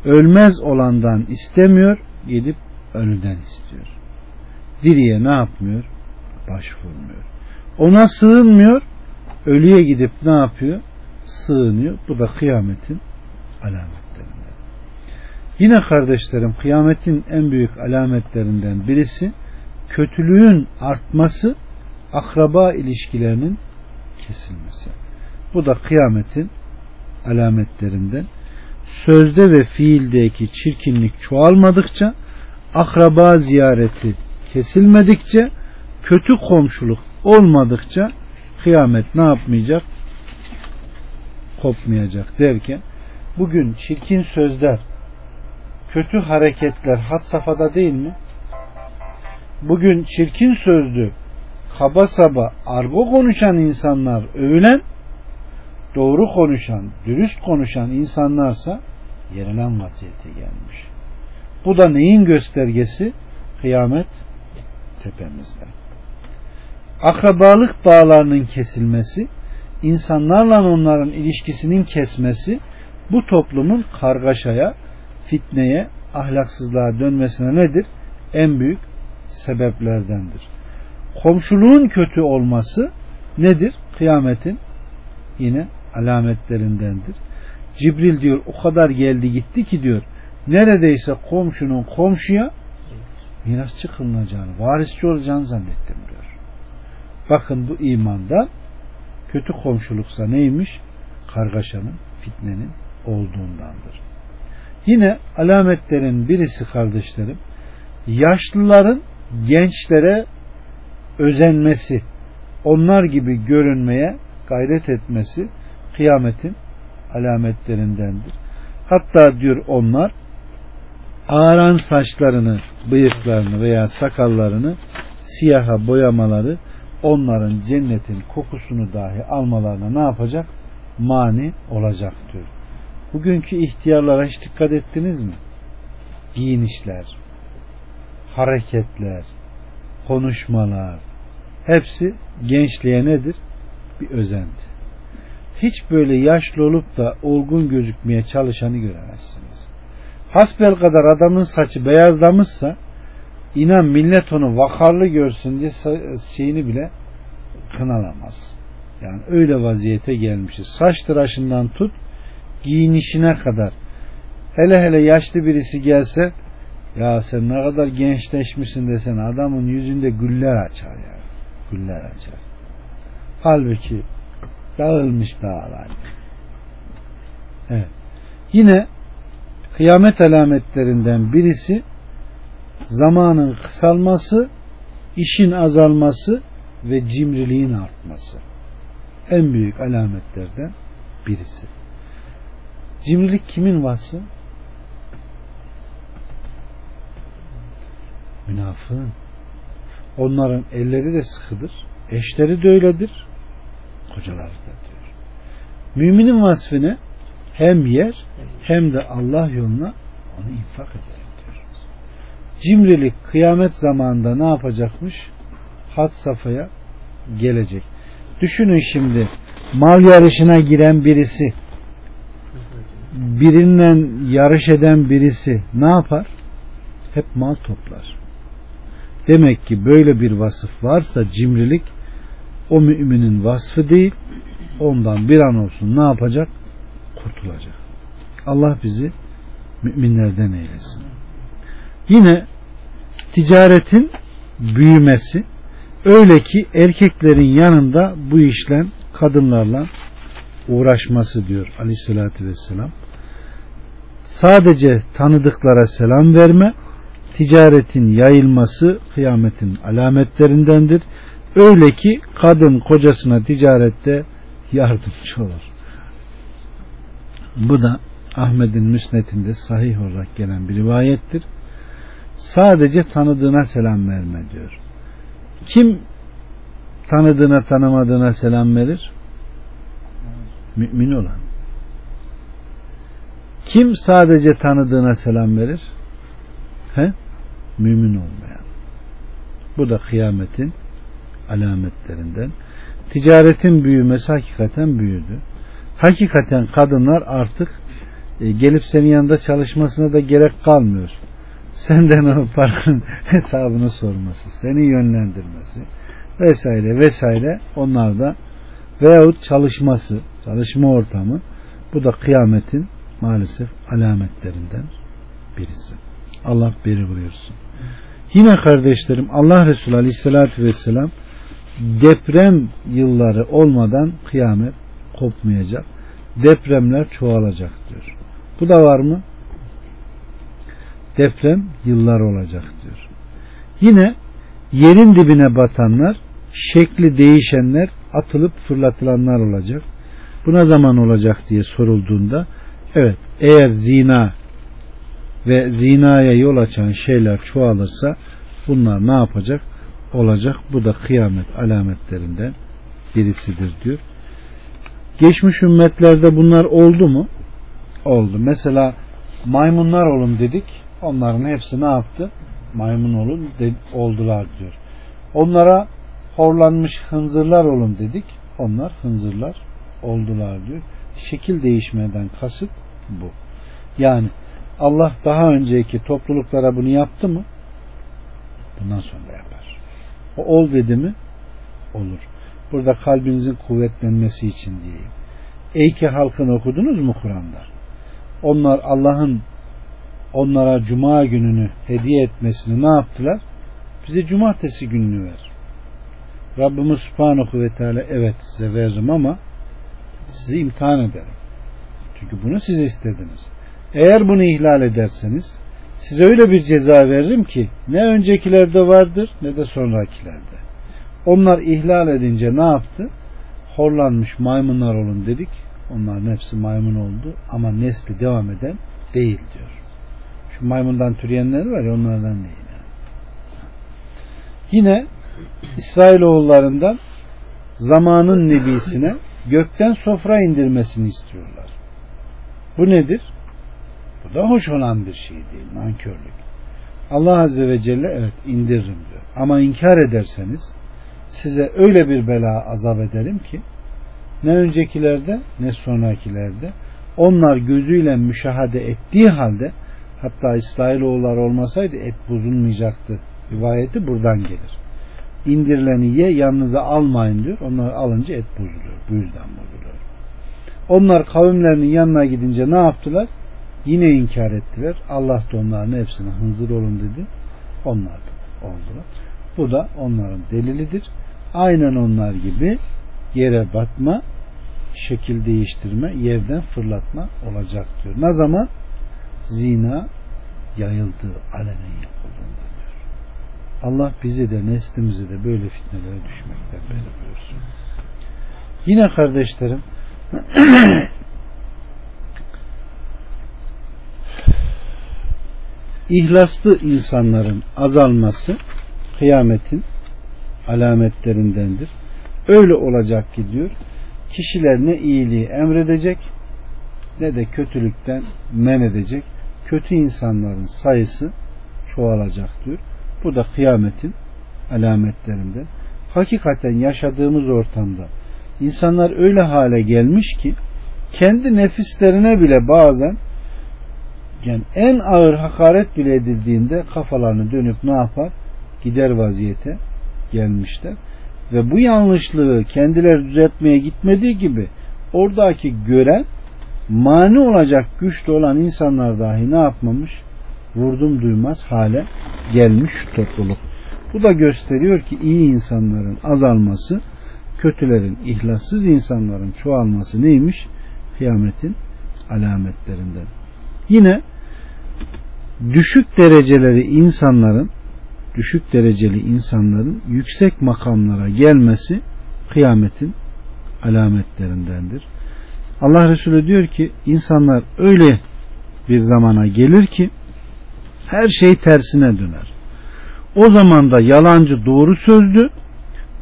Ölmez olandan istemiyor, gidip ölüden istiyor. Diriye ne yapmıyor? Başvurmuyor. Ona sığınmıyor, ölüye gidip ne yapıyor? Sığınıyor. Bu da kıyametin alametlerinden. Yine kardeşlerim kıyametin en büyük alametlerinden birisi kötülüğün artması, akraba ilişkilerinin kesilmesi. Bu da kıyametin alametlerinden. Sözde ve fiildeki çirkinlik çoğalmadıkça, akraba ziyareti kesilmedikçe, kötü komşuluk olmadıkça kıyamet ne yapmayacak? Kopmayacak derken bugün çirkin sözler, kötü hareketler had safhada değil mi? Bugün çirkin sözlü, kaba saba, argo konuşan insanlar övülen, doğru konuşan, dürüst konuşan insanlarsa yerilen vaziyete gelmiş. Bu da neyin göstergesi? Kıyamet tepemizde. Akrabalık bağlarının kesilmesi, insanlarla onların ilişkisinin kesmesi, bu toplumun kargaşaya, fitneye, ahlaksızlığa dönmesine nedir? En büyük sebeplerdendir. Komşuluğun kötü olması nedir? Kıyametin yine alametlerindendir. Cibril diyor o kadar geldi gitti ki diyor neredeyse komşunun komşuya mirasçı kılınacağını, varisçi olacağını zannettim diyor. Bakın bu imanda kötü komşuluksa neymiş? Kargaşanın, fitnenin olduğundandır. Yine alametlerin birisi kardeşlerim yaşlıların gençlere özenmesi, onlar gibi görünmeye gayret etmesi kıyametin alametlerindendir. Hatta diyor onlar ağaran saçlarını, bıyıklarını veya sakallarını siyaha boyamaları onların cennetin kokusunu dahi almalarına ne yapacak? Mani olacak diyor. Bugünkü ihtiyarlara hiç dikkat ettiniz mi? Giyinişler, hareketler, konuşmalar hepsi gençliğe nedir? Bir özenti. Hiç böyle yaşlı olup da olgun gözükmeye çalışanı göremezsiniz. Hasbel kadar adamın saçı beyazlamışsa inan millet onu vakarlı görsün diye şeyini bile kınalamaz. Yani öyle vaziyete gelmişiz. Saç tıraşından tut giyinişine kadar. Hele hele yaşlı birisi gelse ya sen ne kadar gençleşmişsin desen adamın yüzünde güller açar ya. Güller açar. Halbuki dağılmış dağlar. Evet. Yine kıyamet alametlerinden birisi zamanın kısalması işin azalması ve cimriliğin artması. En büyük alametlerden birisi. Cimrilik kimin vasfı? Münafığın. Onların elleri de sıkıdır. Eşleri de öyledir. Kocaları da diyor. Müminin vasfı ne? Hem yer hem de Allah yoluna onu infak eder diyor. Cimrilik kıyamet zamanında ne yapacakmış? Had safhaya gelecek. Düşünün şimdi mal yarışına giren birisi birinden yarış eden birisi ne yapar? Hep mal toplar. Demek ki böyle bir vasıf varsa cimrilik o müminin vasfı değil ondan bir an olsun ne yapacak? Kurtulacak. Allah bizi müminlerden eylesin. Yine ticaretin büyümesi öyle ki erkeklerin yanında bu işle kadınlarla uğraşması diyor aleyhissalatü vesselam. Sadece tanıdıklara selam verme, ticaretin yayılması kıyametin alametlerindendir. Öyle ki kadın kocasına ticarette yardımcı olur. Bu da Ahmet'in müsnetinde sahih olarak gelen bir rivayettir. Sadece tanıdığına selam verme diyor. Kim tanıdığına tanımadığına selam verir? Mümin olan. Kim sadece tanıdığına selam verir? He? Mümin olmayan. Bu da kıyametin alametlerinden. Ticaretin büyümesi hakikaten büyüdü. Hakikaten kadınlar artık e, gelip senin yanında çalışmasına da gerek kalmıyor. [LAUGHS] Senden o paranın [LAUGHS] hesabını sorması, seni yönlendirmesi vesaire vesaire onlar da veyahut çalışması, çalışma ortamı bu da kıyametin maalesef alametlerinden birisi. Allah beri buyursun. Yine kardeşlerim Allah Resulü Aleyhisselatü Vesselam deprem yılları olmadan kıyamet kopmayacak. Depremler çoğalacak diyor. Bu da var mı? Deprem yıllar olacak diyor. Yine yerin dibine batanlar, şekli değişenler, atılıp fırlatılanlar olacak. Bu ne zaman olacak diye sorulduğunda evet eğer zina ve zinaya yol açan şeyler çoğalırsa bunlar ne yapacak? Olacak. Bu da kıyamet alametlerinden birisidir diyor. Geçmiş ümmetlerde bunlar oldu mu? Oldu. Mesela maymunlar olun dedik. Onların hepsi ne yaptı? Maymun olun de, oldular diyor. Onlara horlanmış hınzırlar olun dedik. Onlar hınzırlar oldular diyor. Şekil değişmeden kasıt bu. Yani Allah daha önceki topluluklara bunu yaptı mı? Bundan sonra yapar. O ol dedi mi? Olur. Burada kalbinizin kuvvetlenmesi için diyeyim. Ey ki halkını okudunuz mu Kur'an'da? Onlar Allah'ın onlara cuma gününü hediye etmesini ne yaptılar? Bize cumartesi gününü ver. Rabbimiz Subhanahu ve Teala evet size veririm ama sizi imtihan ederim. Çünkü bunu siz istediniz. Eğer bunu ihlal ederseniz size öyle bir ceza veririm ki ne öncekilerde vardır ne de sonrakilerde. Onlar ihlal edince ne yaptı? Horlanmış maymunlar olun dedik. Onların hepsi maymun oldu ama nesli devam eden değil diyor. Şu maymundan türeyenler var ya onlardan değil. Yani. Yine İsrailoğullarından zamanın nebisine gökten sofra indirmesini istiyorlar. Bu nedir? Bu da hoş olan bir şey değil. Nankörlük. Allah Azze ve Celle evet indiririm diyor. Ama inkar ederseniz size öyle bir bela azap ederim ki ne öncekilerde ne sonrakilerde onlar gözüyle müşahede ettiği halde hatta İsrailoğullar olmasaydı et bozulmayacaktı rivayeti buradan gelir. İndirileni ye yanınıza almayın diyor. Onlar alınca et bozuluyor. Bu yüzden bozuluyor. Onlar kavimlerinin yanına gidince ne yaptılar? Yine inkar ettiler. Allah da onların hepsine hınzır olun dedi. Onlar da oldular. Bu da onların delilidir. Aynen onlar gibi yere batma, şekil değiştirme, yerden fırlatma olacak diyor. Ne zaman? Zina yayıldığı, alenen yapıldığında. Allah bizi de neslimizi de böyle fitnelere düşmekten beri buyursun. Yine kardeşlerim [CLEARS THROAT] ihlaslı insanların azalması kıyametin alametlerindendir. Öyle olacak ki diyor kişiler ne iyiliği emredecek ne de kötülükten men edecek. Kötü insanların sayısı çoğalacak diyor. Bu da kıyametin alametlerinden. Hakikaten yaşadığımız ortamda insanlar öyle hale gelmiş ki kendi nefislerine bile bazen yani en ağır hakaret bile edildiğinde kafalarını dönüp ne yapar? Gider vaziyete gelmişler. Ve bu yanlışlığı kendileri düzeltmeye gitmediği gibi oradaki gören mani olacak güçlü olan insanlar dahi ne yapmamış? Vurdum duymaz hale gelmiş topluluk. Bu da gösteriyor ki iyi insanların azalması, kötülerin, ihlassız insanların çoğalması neymiş? Kıyametin alametlerinden. Yine düşük dereceleri insanların düşük dereceli insanların yüksek makamlara gelmesi kıyametin alametlerindendir. Allah Resulü diyor ki insanlar öyle bir zamana gelir ki her şey tersine döner. O zaman da yalancı doğru sözlü,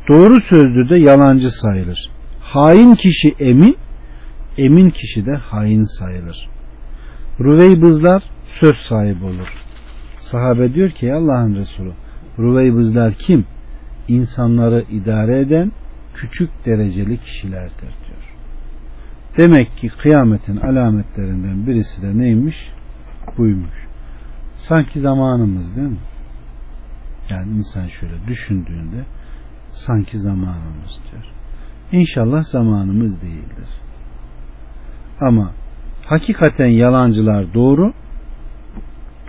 doğru sözlü de yalancı sayılır. Hain kişi emin, emin kişi de hain sayılır. Rüveybızlar söz sahibi olur. Sahabe diyor ki Allah'ın Resulü Rüveybızlar kim? İnsanları idare eden küçük dereceli kişilerdir diyor. Demek ki kıyametin alametlerinden birisi de neymiş? Buymuş. Sanki zamanımız değil mi? Yani insan şöyle düşündüğünde sanki zamanımız diyor. İnşallah zamanımız değildir. Ama hakikaten yalancılar doğru,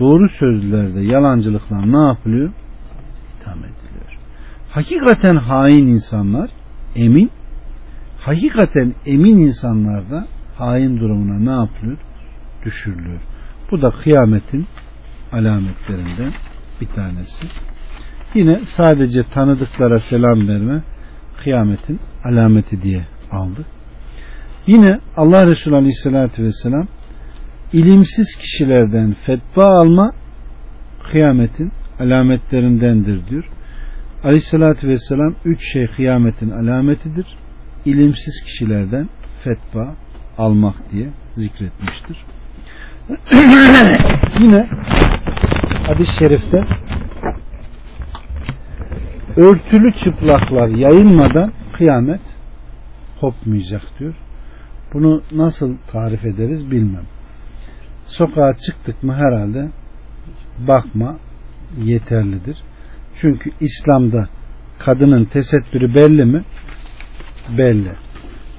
doğru sözlülerde yalancılıkla ne yapılıyor? İtham ediliyor. Hakikaten hain insanlar emin, hakikaten emin insanlar da hain durumuna ne yapılıyor? Düşürülüyor. Bu da kıyametin alametlerinden bir tanesi. Yine sadece tanıdıklara selam verme kıyametin alameti diye aldık. Yine Allah Resulü Aleyhisselatü Vesselam ilimsiz kişilerden fetva alma kıyametin alametlerindendir diyor. Aleyhissalatü vesselam üç şey kıyametin alametidir. İlimsiz kişilerden fetva almak diye zikretmiştir. [CLEARS THROAT] Yine hadis-i şerifte örtülü çıplaklar yayılmadan kıyamet kopmayacak diyor. Bunu nasıl tarif ederiz bilmem. Sokağa çıktık mı herhalde bakma yeterlidir. Çünkü İslam'da kadının tesettürü belli mi? Belli.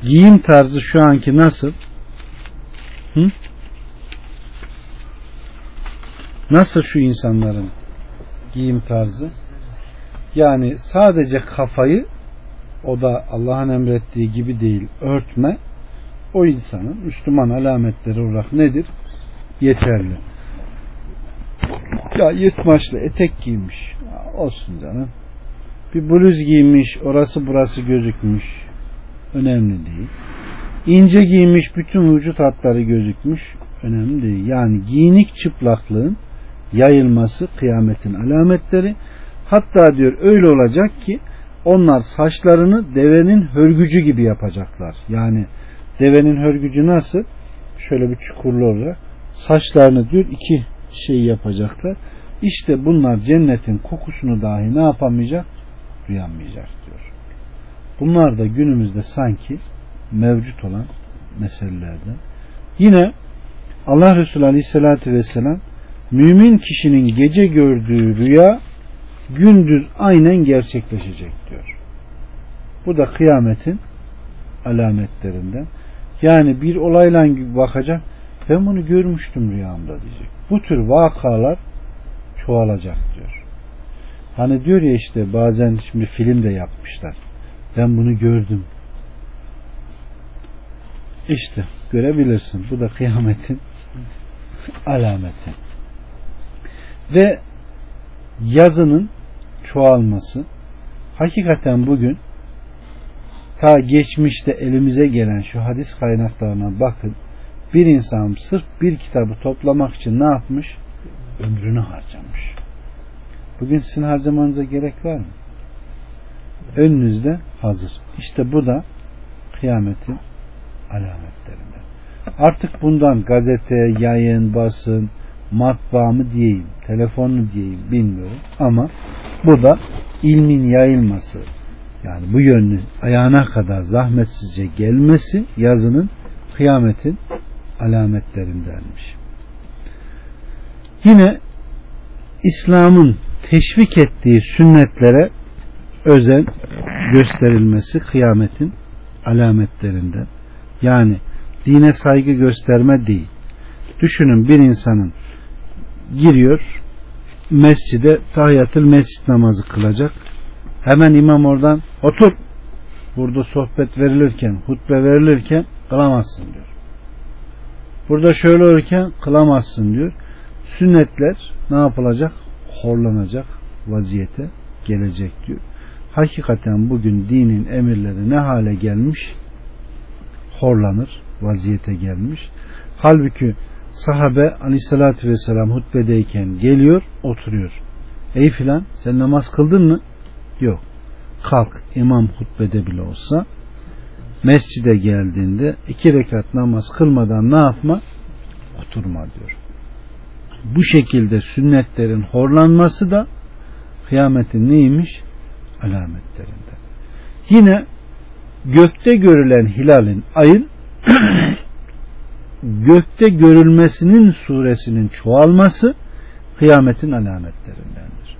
Giyim tarzı şu anki nasıl? Hı? Nasıl şu insanların giyim tarzı? Yani sadece kafayı o da Allah'ın emrettiği gibi değil örtme o insanın Müslüman alametleri olarak nedir? Yeterli. Ya yırtmaçlı etek giymiş. olsun canım. Bir bluz giymiş. Orası burası gözükmüş. Önemli değil. İnce giymiş. Bütün vücut hatları gözükmüş. Önemli değil. Yani giyinik çıplaklığın yayılması kıyametin alametleri. Hatta diyor öyle olacak ki onlar saçlarını devenin hörgücü gibi yapacaklar. Yani devenin hörgücü nasıl? Şöyle bir çukurlu olarak saçlarını diyor iki şey yapacaklar. İşte bunlar cennetin kokusunu dahi ne yapamayacak? Duyamayacak diyor. Bunlar da günümüzde sanki mevcut olan meselelerden. Yine Allah Resulü Aleyhisselatü Vesselam mümin kişinin gece gördüğü rüya gündüz aynen gerçekleşecek diyor. Bu da kıyametin alametlerinden. Yani bir olayla bakacak ben bunu görmüştüm rüyamda diyecek. Bu tür vakalar çoğalacak diyor. Hani diyor ya işte bazen şimdi film de yapmışlar. Ben bunu gördüm. İşte görebilirsin. Bu da kıyametin [LAUGHS] alameti. Ve yazının çoğalması hakikaten bugün ta geçmişte elimize gelen şu hadis kaynaklarına bakın bir insan sırf bir kitabı toplamak için ne yapmış? Ömrünü harcamış. Bugün sizin harcamanıza gerek var mı? Önünüzde hazır. İşte bu da kıyametin alametlerinden. Artık bundan gazete, yayın, basın, matbaa mı diyeyim, telefon mu diyeyim bilmiyorum. Ama bu da ilmin yayılması, yani bu yönlü ayağına kadar zahmetsizce gelmesi yazının kıyametin alametlerindenmiş. Yine İslam'ın teşvik ettiği sünnetlere özen gösterilmesi kıyametin alametlerinden. Yani dine saygı gösterme değil. Düşünün bir insanın giriyor mescide tahiyyatül mescid namazı kılacak. Hemen imam oradan otur. Burada sohbet verilirken, hutbe verilirken kılamazsın diyor. Burada şöyle olurken kılamazsın diyor. Sünnetler ne yapılacak? Horlanacak vaziyete gelecek diyor. Hakikaten bugün dinin emirleri ne hale gelmiş? Horlanır vaziyete gelmiş. Halbuki sahabe aleyhissalatü vesselam hutbedeyken geliyor oturuyor. Ey filan sen namaz kıldın mı? Yok. Kalk imam hutbede bile olsa mescide geldiğinde iki rekat namaz kılmadan ne yapma? Oturma diyor. Bu şekilde sünnetlerin horlanması da kıyametin neymiş? Alametlerinden. Yine gökte görülen hilalin ayın [CLEARS THROAT] gökte görülmesinin suresinin çoğalması kıyametin alametlerindendir.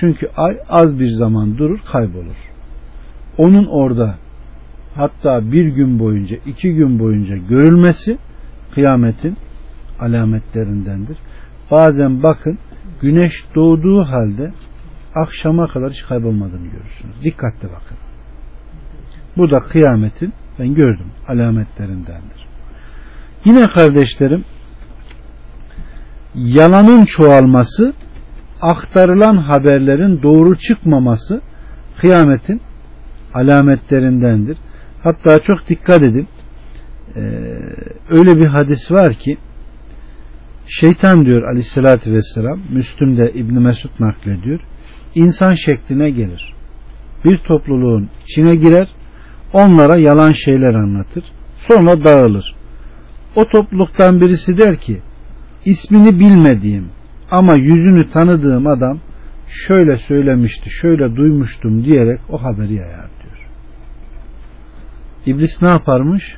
Çünkü ay az bir zaman durur kaybolur. Onun orada hatta bir gün boyunca iki gün boyunca görülmesi kıyametin alametlerindendir. Bazen bakın güneş doğduğu halde akşama kadar hiç kaybolmadığını görürsünüz. Dikkatli bakın. Bu da kıyametin ben gördüm alametlerindendir. Yine kardeşlerim yalanın çoğalması aktarılan haberlerin doğru çıkmaması kıyametin alametlerindendir. Hatta çok dikkat edin. Öyle bir hadis var ki şeytan diyor aleyhissalatü vesselam Müslüm'de İbni Mesud naklediyor. insan şekline gelir. Bir topluluğun içine girer onlara yalan şeyler anlatır. Sonra dağılır. O topluluktan birisi der ki ismini bilmediğim ama yüzünü tanıdığım adam şöyle söylemişti, şöyle duymuştum diyerek o haberi yayar diyor. İblis ne yaparmış?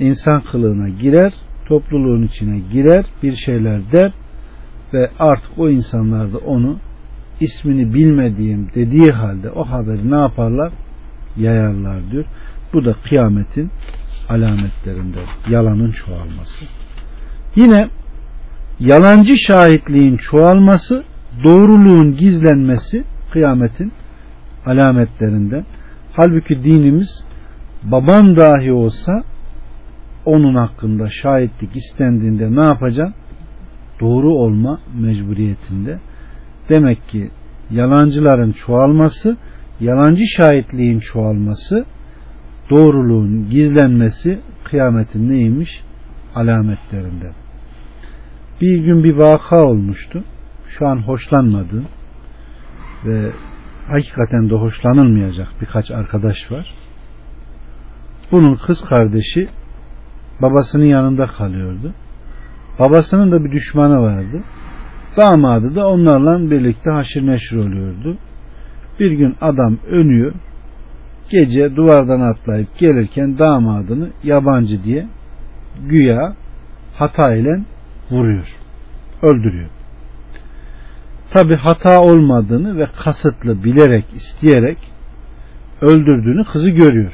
İnsan kılığına girer, topluluğun içine girer, bir şeyler der ve artık o insanlar da onu ismini bilmediğim dediği halde o haberi ne yaparlar? Yayarlar diyor. Bu da kıyametin alametlerinden. Yalanın çoğalması. Yine yalancı şahitliğin çoğalması, doğruluğun gizlenmesi kıyametin alametlerinden. Halbuki dinimiz baban dahi olsa onun hakkında şahitlik istendiğinde ne yapacaksın? Doğru olma mecburiyetinde. Demek ki yalancıların çoğalması, yalancı şahitliğin çoğalması, doğruluğun gizlenmesi kıyametin neymiş? Alametlerinden. Bir gün bir vaka olmuştu. Şu an hoşlanmadığım ve hakikaten de hoşlanılmayacak birkaç arkadaş var. Bunun kız kardeşi babasının yanında kalıyordu. Babasının da bir düşmanı vardı. Damadı da onlarla birlikte haşır neşir oluyordu. Bir gün adam önüyor. Gece duvardan atlayıp gelirken damadını yabancı diye güya hata ile vuruyor. Öldürüyor. Tabi hata olmadığını ve kasıtlı bilerek isteyerek öldürdüğünü kızı görüyor.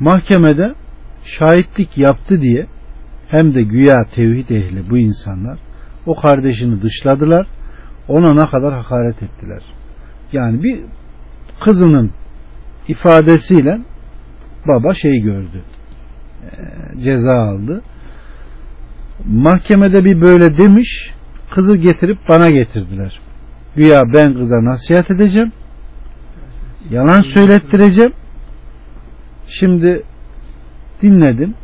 Mahkemede şahitlik yaptı diye hem de güya tevhid ehli bu insanlar o kardeşini dışladılar. Ona ne kadar hakaret ettiler. Yani bir kızının ifadesiyle baba şey gördü. E, ceza aldı. Mahkemede bir böyle demiş. Kızı getirip bana getirdiler. Güya ben kıza nasihat edeceğim. Yalan söylettireceğim. Şimdi dinledim.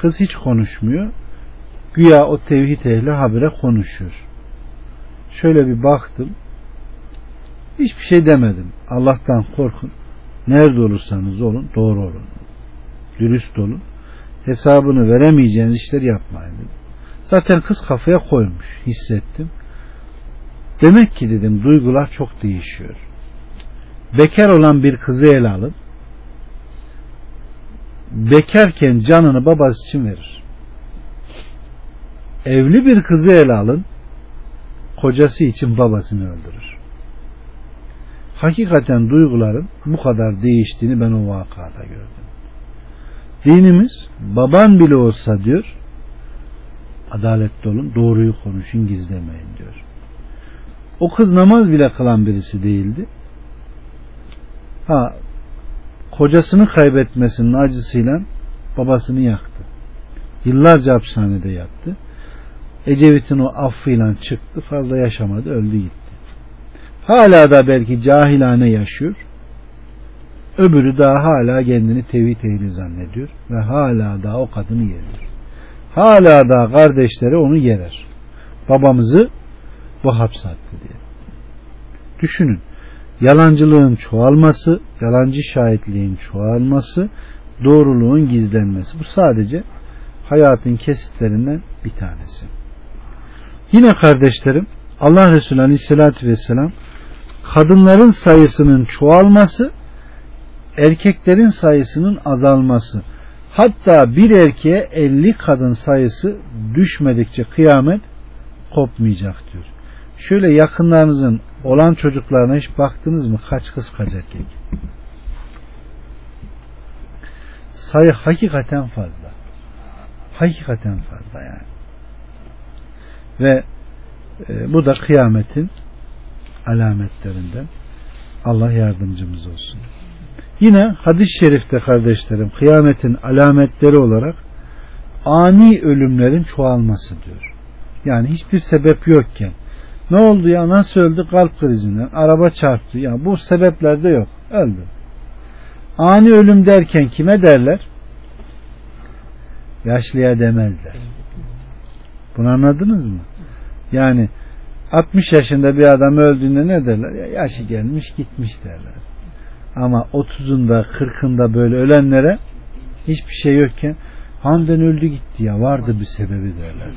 Kız hiç konuşmuyor. Güya o tevhid ehli habire konuşuyor. Şöyle bir baktım. Hiçbir şey demedim. Allah'tan korkun. Nerede olursanız olun doğru olun. Dürüst olun. Hesabını veremeyeceğiniz işleri yapmayın dedim. Zaten kız kafaya koymuş. Hissettim. Demek ki dedim duygular çok değişiyor. Bekar olan bir kızı ele alın. Bekarken canını babası için verir. Evli bir kızı ele alın. Kocası için babasını öldürür. Hakikaten duyguların bu kadar değiştiğini ben o vakada gördüm. Dinimiz baban bile olsa diyor adaletli olun, doğruyu konuşun, gizlemeyin diyor. O kız namaz bile kılan birisi değildi. Ha, kocasını kaybetmesinin acısıyla babasını yaktı. Yıllarca hapishanede yattı. Ecevit'in o affıyla çıktı. Fazla yaşamadı. Öldü gitti. Hala da belki cahilane yaşıyor. Öbürü daha hala kendini tevhid ehli zannediyor. Ve hala da o kadını yeriyor. Hala da kardeşleri onu yerer. Babamızı bu hapsattı diye. Düşünün. Yalancılığın çoğalması, yalancı şahitliğin çoğalması, doğruluğun gizlenmesi. Bu sadece hayatın kesitlerinden bir tanesi. Yine kardeşlerim Allah Resulü Aleyhisselatü Vesselam kadınların sayısının çoğalması erkeklerin sayısının azalması hatta bir erkeğe 50 kadın sayısı düşmedikçe kıyamet kopmayacak diyor. Şöyle yakınlarınızın olan çocuklarına hiç baktınız mı? Kaç kız kaç erkek? Sayı hakikaten fazla. Hakikaten fazla yani. Ve e, bu da kıyametin alametlerinden. Allah yardımcımız olsun. Yine hadis-i şerifte kardeşlerim kıyametin alametleri olarak ani ölümlerin çoğalması diyor. Yani hiçbir sebep yokken ne oldu ya nasıl öldü kalp krizinden araba çarptı ya bu sebepler de yok öldü. Ani ölüm derken kime derler? Yaşlıya demezler. Bunu anladınız mı? Yani 60 yaşında bir adam öldüğünde ne derler? Ya yaşı gelmiş gitmiş derler. Ama 30'unda 40'ında böyle ölenlere hiçbir şey yokken Handan öldü gitti ya vardı bir sebebi derler.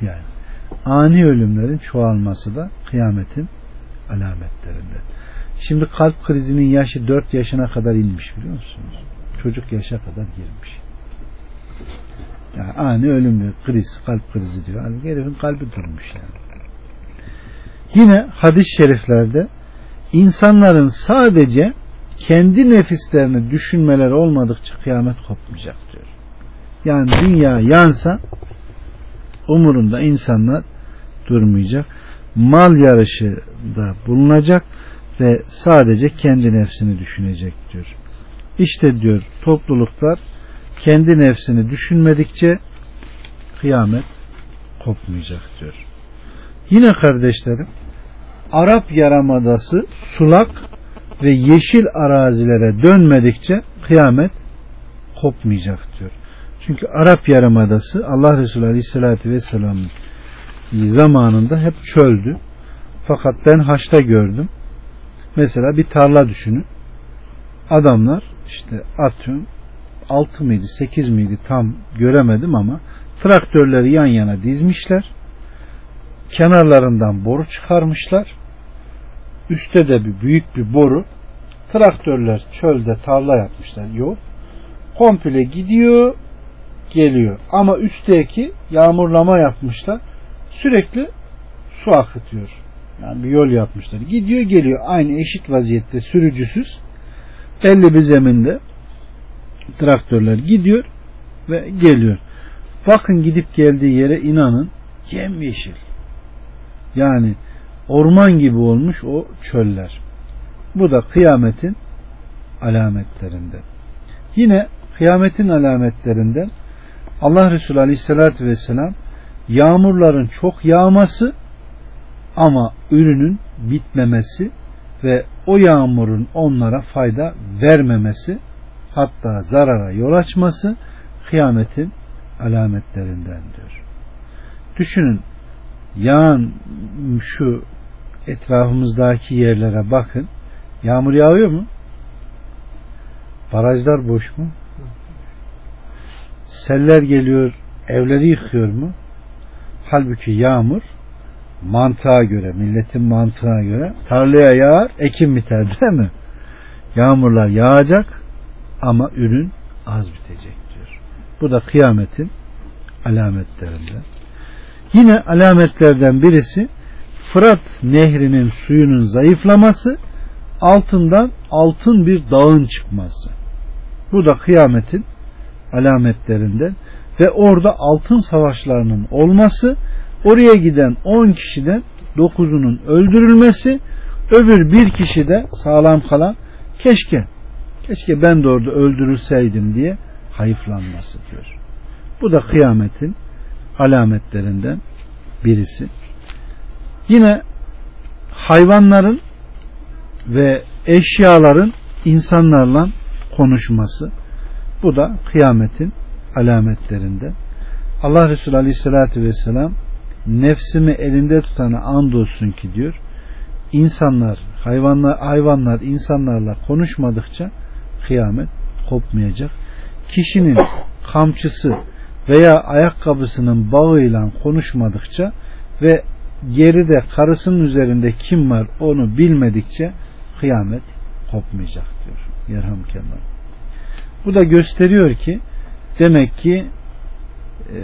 Yani ani ölümlerin çoğalması da kıyametin alametlerinden. Şimdi kalp krizinin yaşı 4 yaşına kadar inmiş biliyor musunuz? Çocuk yaşa kadar girmiş. Yani ani ölüm kriz, kalp krizi diyor. Yani herifin kalbi durmuş yani. Yine hadis-i şeriflerde insanların sadece kendi nefislerini düşünmeleri olmadıkça kıyamet kopmayacak diyor. Yani dünya yansa umurunda insanlar durmayacak. Mal yarışı da bulunacak ve sadece kendi nefsini düşünecek diyor. İşte diyor topluluklar kendi nefsini düşünmedikçe kıyamet kopmayacak diyor. Yine kardeşlerim Arap Yarımadası sulak ve yeşil arazilere dönmedikçe kıyamet kopmayacak diyor. Çünkü Arap Yarımadası Allah Resulü Aleyhisselatü Vesselam'ın zamanında hep çöldü. Fakat ben haçta gördüm. Mesela bir tarla düşünün. Adamlar işte atıyorum 6 mıydı 8 miydi tam göremedim ama traktörleri yan yana dizmişler. Kenarlarından boru çıkarmışlar. Üste de bir büyük bir boru. Traktörler çölde tarla yapmışlar yol. Komple gidiyor geliyor. Ama üstteki yağmurlama yapmışlar. Sürekli su akıtıyor. Yani bir yol yapmışlar. Gidiyor geliyor. Aynı eşit vaziyette sürücüsüz. Belli bir zeminde traktörler gidiyor ve geliyor. Bakın gidip geldiği yere inanın yemyeşil. Yani orman gibi olmuş o çöller. Bu da kıyametin alametlerinden. Yine kıyametin alametlerinden Allah Resulü Aleyhisselatü Vesselam yağmurların çok yağması ama ürünün bitmemesi ve o yağmurun onlara fayda vermemesi hatta zarara yol açması kıyametin alametlerinden diyor. Düşünün yağan şu etrafımızdaki yerlere bakın. Yağmur yağıyor mu? Barajlar boş mu? Seller geliyor, evleri yıkıyor mu? Halbuki yağmur mantığa göre, milletin mantığına göre tarlaya yağar, ekim biter değil mi? Yağmurlar yağacak ama ürün az bitecek diyor. Bu da kıyametin alametlerinden. Yine alametlerden birisi Fırat nehrinin suyunun zayıflaması altından altın bir dağın çıkması. Bu da kıyametin alametlerinden ve orada altın savaşlarının olması oraya giden 10 kişiden 9'unun öldürülmesi öbür bir kişi de sağlam kalan keşke keşke ben de orada öldürülseydim diye hayıflanması diyor. Bu da kıyametin alametlerinden birisi. Yine hayvanların ve eşyaların insanlarla konuşması. Bu da kıyametin alametlerinden. Allah Resulü Aleyhisselatü Vesselam nefsimi elinde tutana andolsun ki diyor insanlar hayvanlar hayvanlar insanlarla konuşmadıkça kıyamet kopmayacak. Kişinin kamçısı veya ayakkabısının bağıyla konuşmadıkça ve geride karısının üzerinde kim var onu bilmedikçe kıyamet kopmayacak diyor. Yerham Kemal. Bu da gösteriyor ki demek ki e,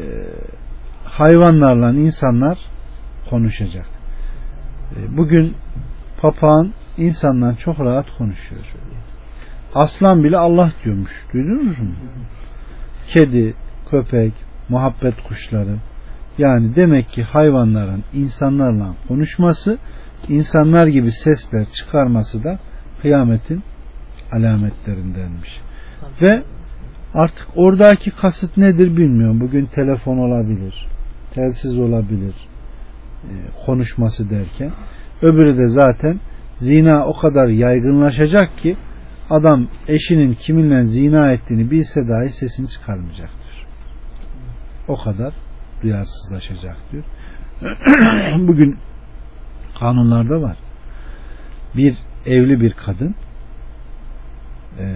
hayvanlarla insanlar konuşacak. E, bugün papağan insanla çok rahat konuşuyor. Aslan bile Allah diyormuş. Duydunuz mu? Kedi, köpek, muhabbet kuşları. Yani demek ki hayvanların insanlarla konuşması, insanlar gibi sesler çıkarması da kıyametin alametlerindenmiş. Ve artık oradaki kasıt nedir bilmiyorum. Bugün telefon olabilir, telsiz olabilir, e, konuşması derken. Öbürü de zaten zina o kadar yaygınlaşacak ki adam eşinin kiminle zina ettiğini bilse dahi sesini çıkarmayacaktır. O kadar duyarsızlaşacak diyor. [CLEARS THROAT] Bugün kanunlarda var. Bir evli bir kadın e,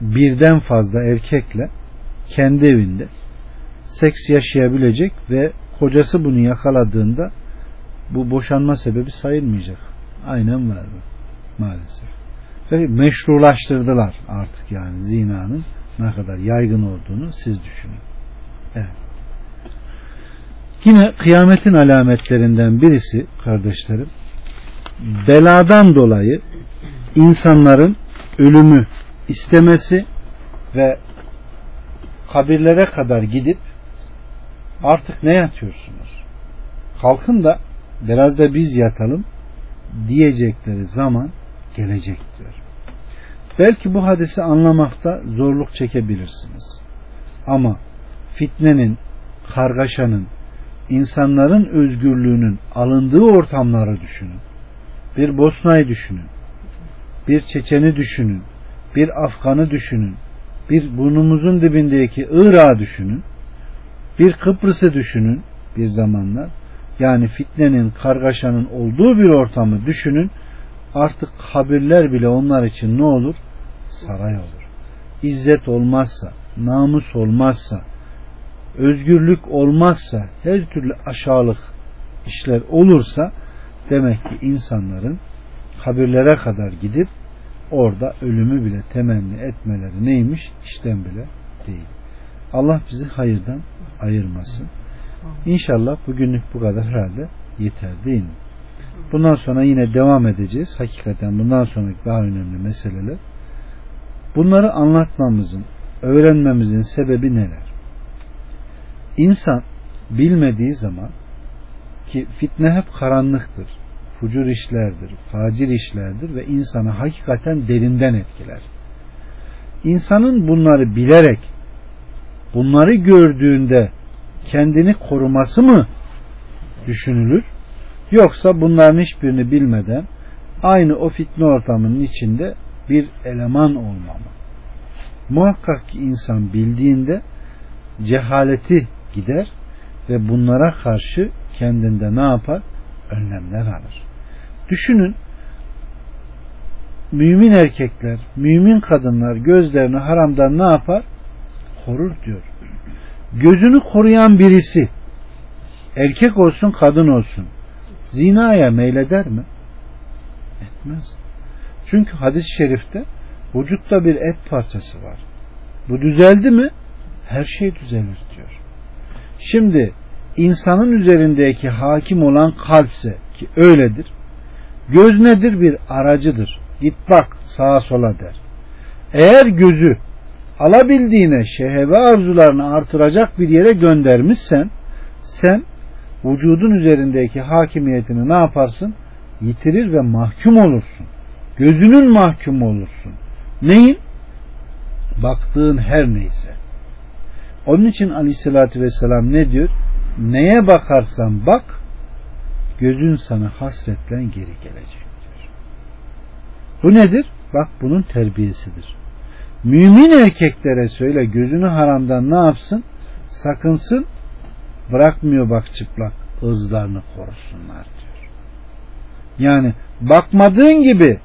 birden fazla erkekle kendi evinde seks yaşayabilecek ve kocası bunu yakaladığında bu boşanma sebebi sayılmayacak. Aynen var bu maalesef. Ve meşrulaştırdılar artık yani zinanın ne kadar yaygın olduğunu siz düşünün. Evet. Yine kıyametin alametlerinden birisi kardeşlerim beladan dolayı insanların ölümü istemesi ve kabirlere kadar gidip artık ne yatıyorsunuz? Kalkın da biraz da biz yatalım diyecekleri zaman gelecek diyor. Belki bu hadisi anlamakta zorluk çekebilirsiniz. Ama fitnenin, kargaşanın, insanların özgürlüğünün alındığı ortamları düşünün. Bir Bosna'yı düşünün. Bir Çeçen'i düşünün. Bir Afgan'ı düşünün. Bir burnumuzun dibindeki Irak'ı düşünün. Bir Kıbrıs'ı düşünün bir zamanlar. Yani fitnenin, kargaşanın olduğu bir ortamı düşünün. Artık habirler bile onlar için ne olur? Saray olur. İzzet olmazsa, namus olmazsa, özgürlük olmazsa, her türlü aşağılık işler olursa demek ki insanların kabirlere kadar gidip orada ölümü bile temenni etmeleri neymiş? İşten bile değil. Allah bizi hayırdan ayırmasın. İnşallah bugünlük bu kadar herhalde yeter değil mi? Bundan sonra yine devam edeceğiz. Hakikaten bundan sonraki daha önemli meseleler. Bunları anlatmamızın, öğrenmemizin sebebi neler? İnsan bilmediği zaman ki fitne hep karanlıktır. Fucur işlerdir, facir işlerdir ve insanı hakikaten derinden etkiler. İnsanın bunları bilerek bunları gördüğünde kendini koruması mı düşünülür? Yoksa bunların hiçbirini bilmeden aynı o fitne ortamının içinde bir eleman olmamı. Muhakkak ki insan bildiğinde cehaleti gider ve bunlara karşı kendinde ne yapar? Önlemler alır. Düşünün mümin erkekler, mümin kadınlar gözlerini haramdan ne yapar? Korur diyor. Gözünü koruyan birisi erkek olsun kadın olsun zinaya meyleder mi? Etmez. Çünkü hadis-i şerifte vücutta bir et parçası var. Bu düzeldi mi? Her şey düzelir diyor. Şimdi insanın üzerindeki hakim olan kalpse ki öyledir. Göz nedir? Bir aracıdır. Git bak sağa sola der. Eğer gözü alabildiğine şehve arzularını artıracak bir yere göndermişsen sen vücudun üzerindeki hakimiyetini ne yaparsın? Yitirir ve mahkum olursun. Gözünün mahkum olursun. Neyin? Baktığın her neyse. Onun için aleyhissalatü vesselam ne diyor? Neye bakarsan bak gözün sana hasretle geri gelecek diyor. Bu nedir? Bak bunun terbiyesidir. Mümin erkeklere söyle gözünü haramdan ne yapsın? Sakınsın bırakmıyor bak çıplak ızlarını korusunlar diyor. Yani bakmadığın gibi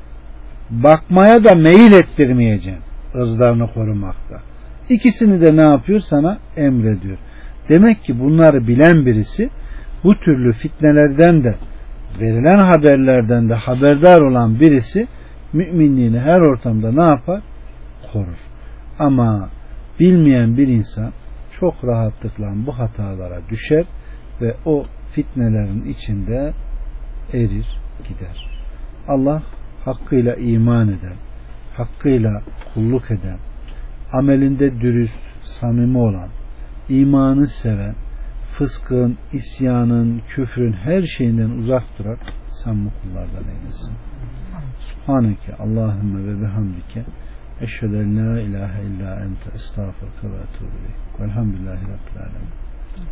bakmaya da meyil ettirmeyeceksin ızlarını korumakta. İkisini de ne yapıyor sana emrediyor. Demek ki bunları bilen birisi bu türlü fitnelerden de verilen haberlerden de haberdar olan birisi müminliğini her ortamda ne yapar? Korur. Ama bilmeyen bir insan çok rahatlıkla bu hatalara düşer ve o fitnelerin içinde erir gider. Allah hakkıyla iman eden, hakkıyla kulluk eden, amelinde dürüst, samimi olan, imanı seven, fıskın, isyanın, küfrün her şeyinden uzak duran samimi kullardan eylesin. Subhaneke Allahümme ve bihamdike eşhedü en la ilahe illa ente estağfurke ve etûbü Velhamdülillahi Rabbil Alemin.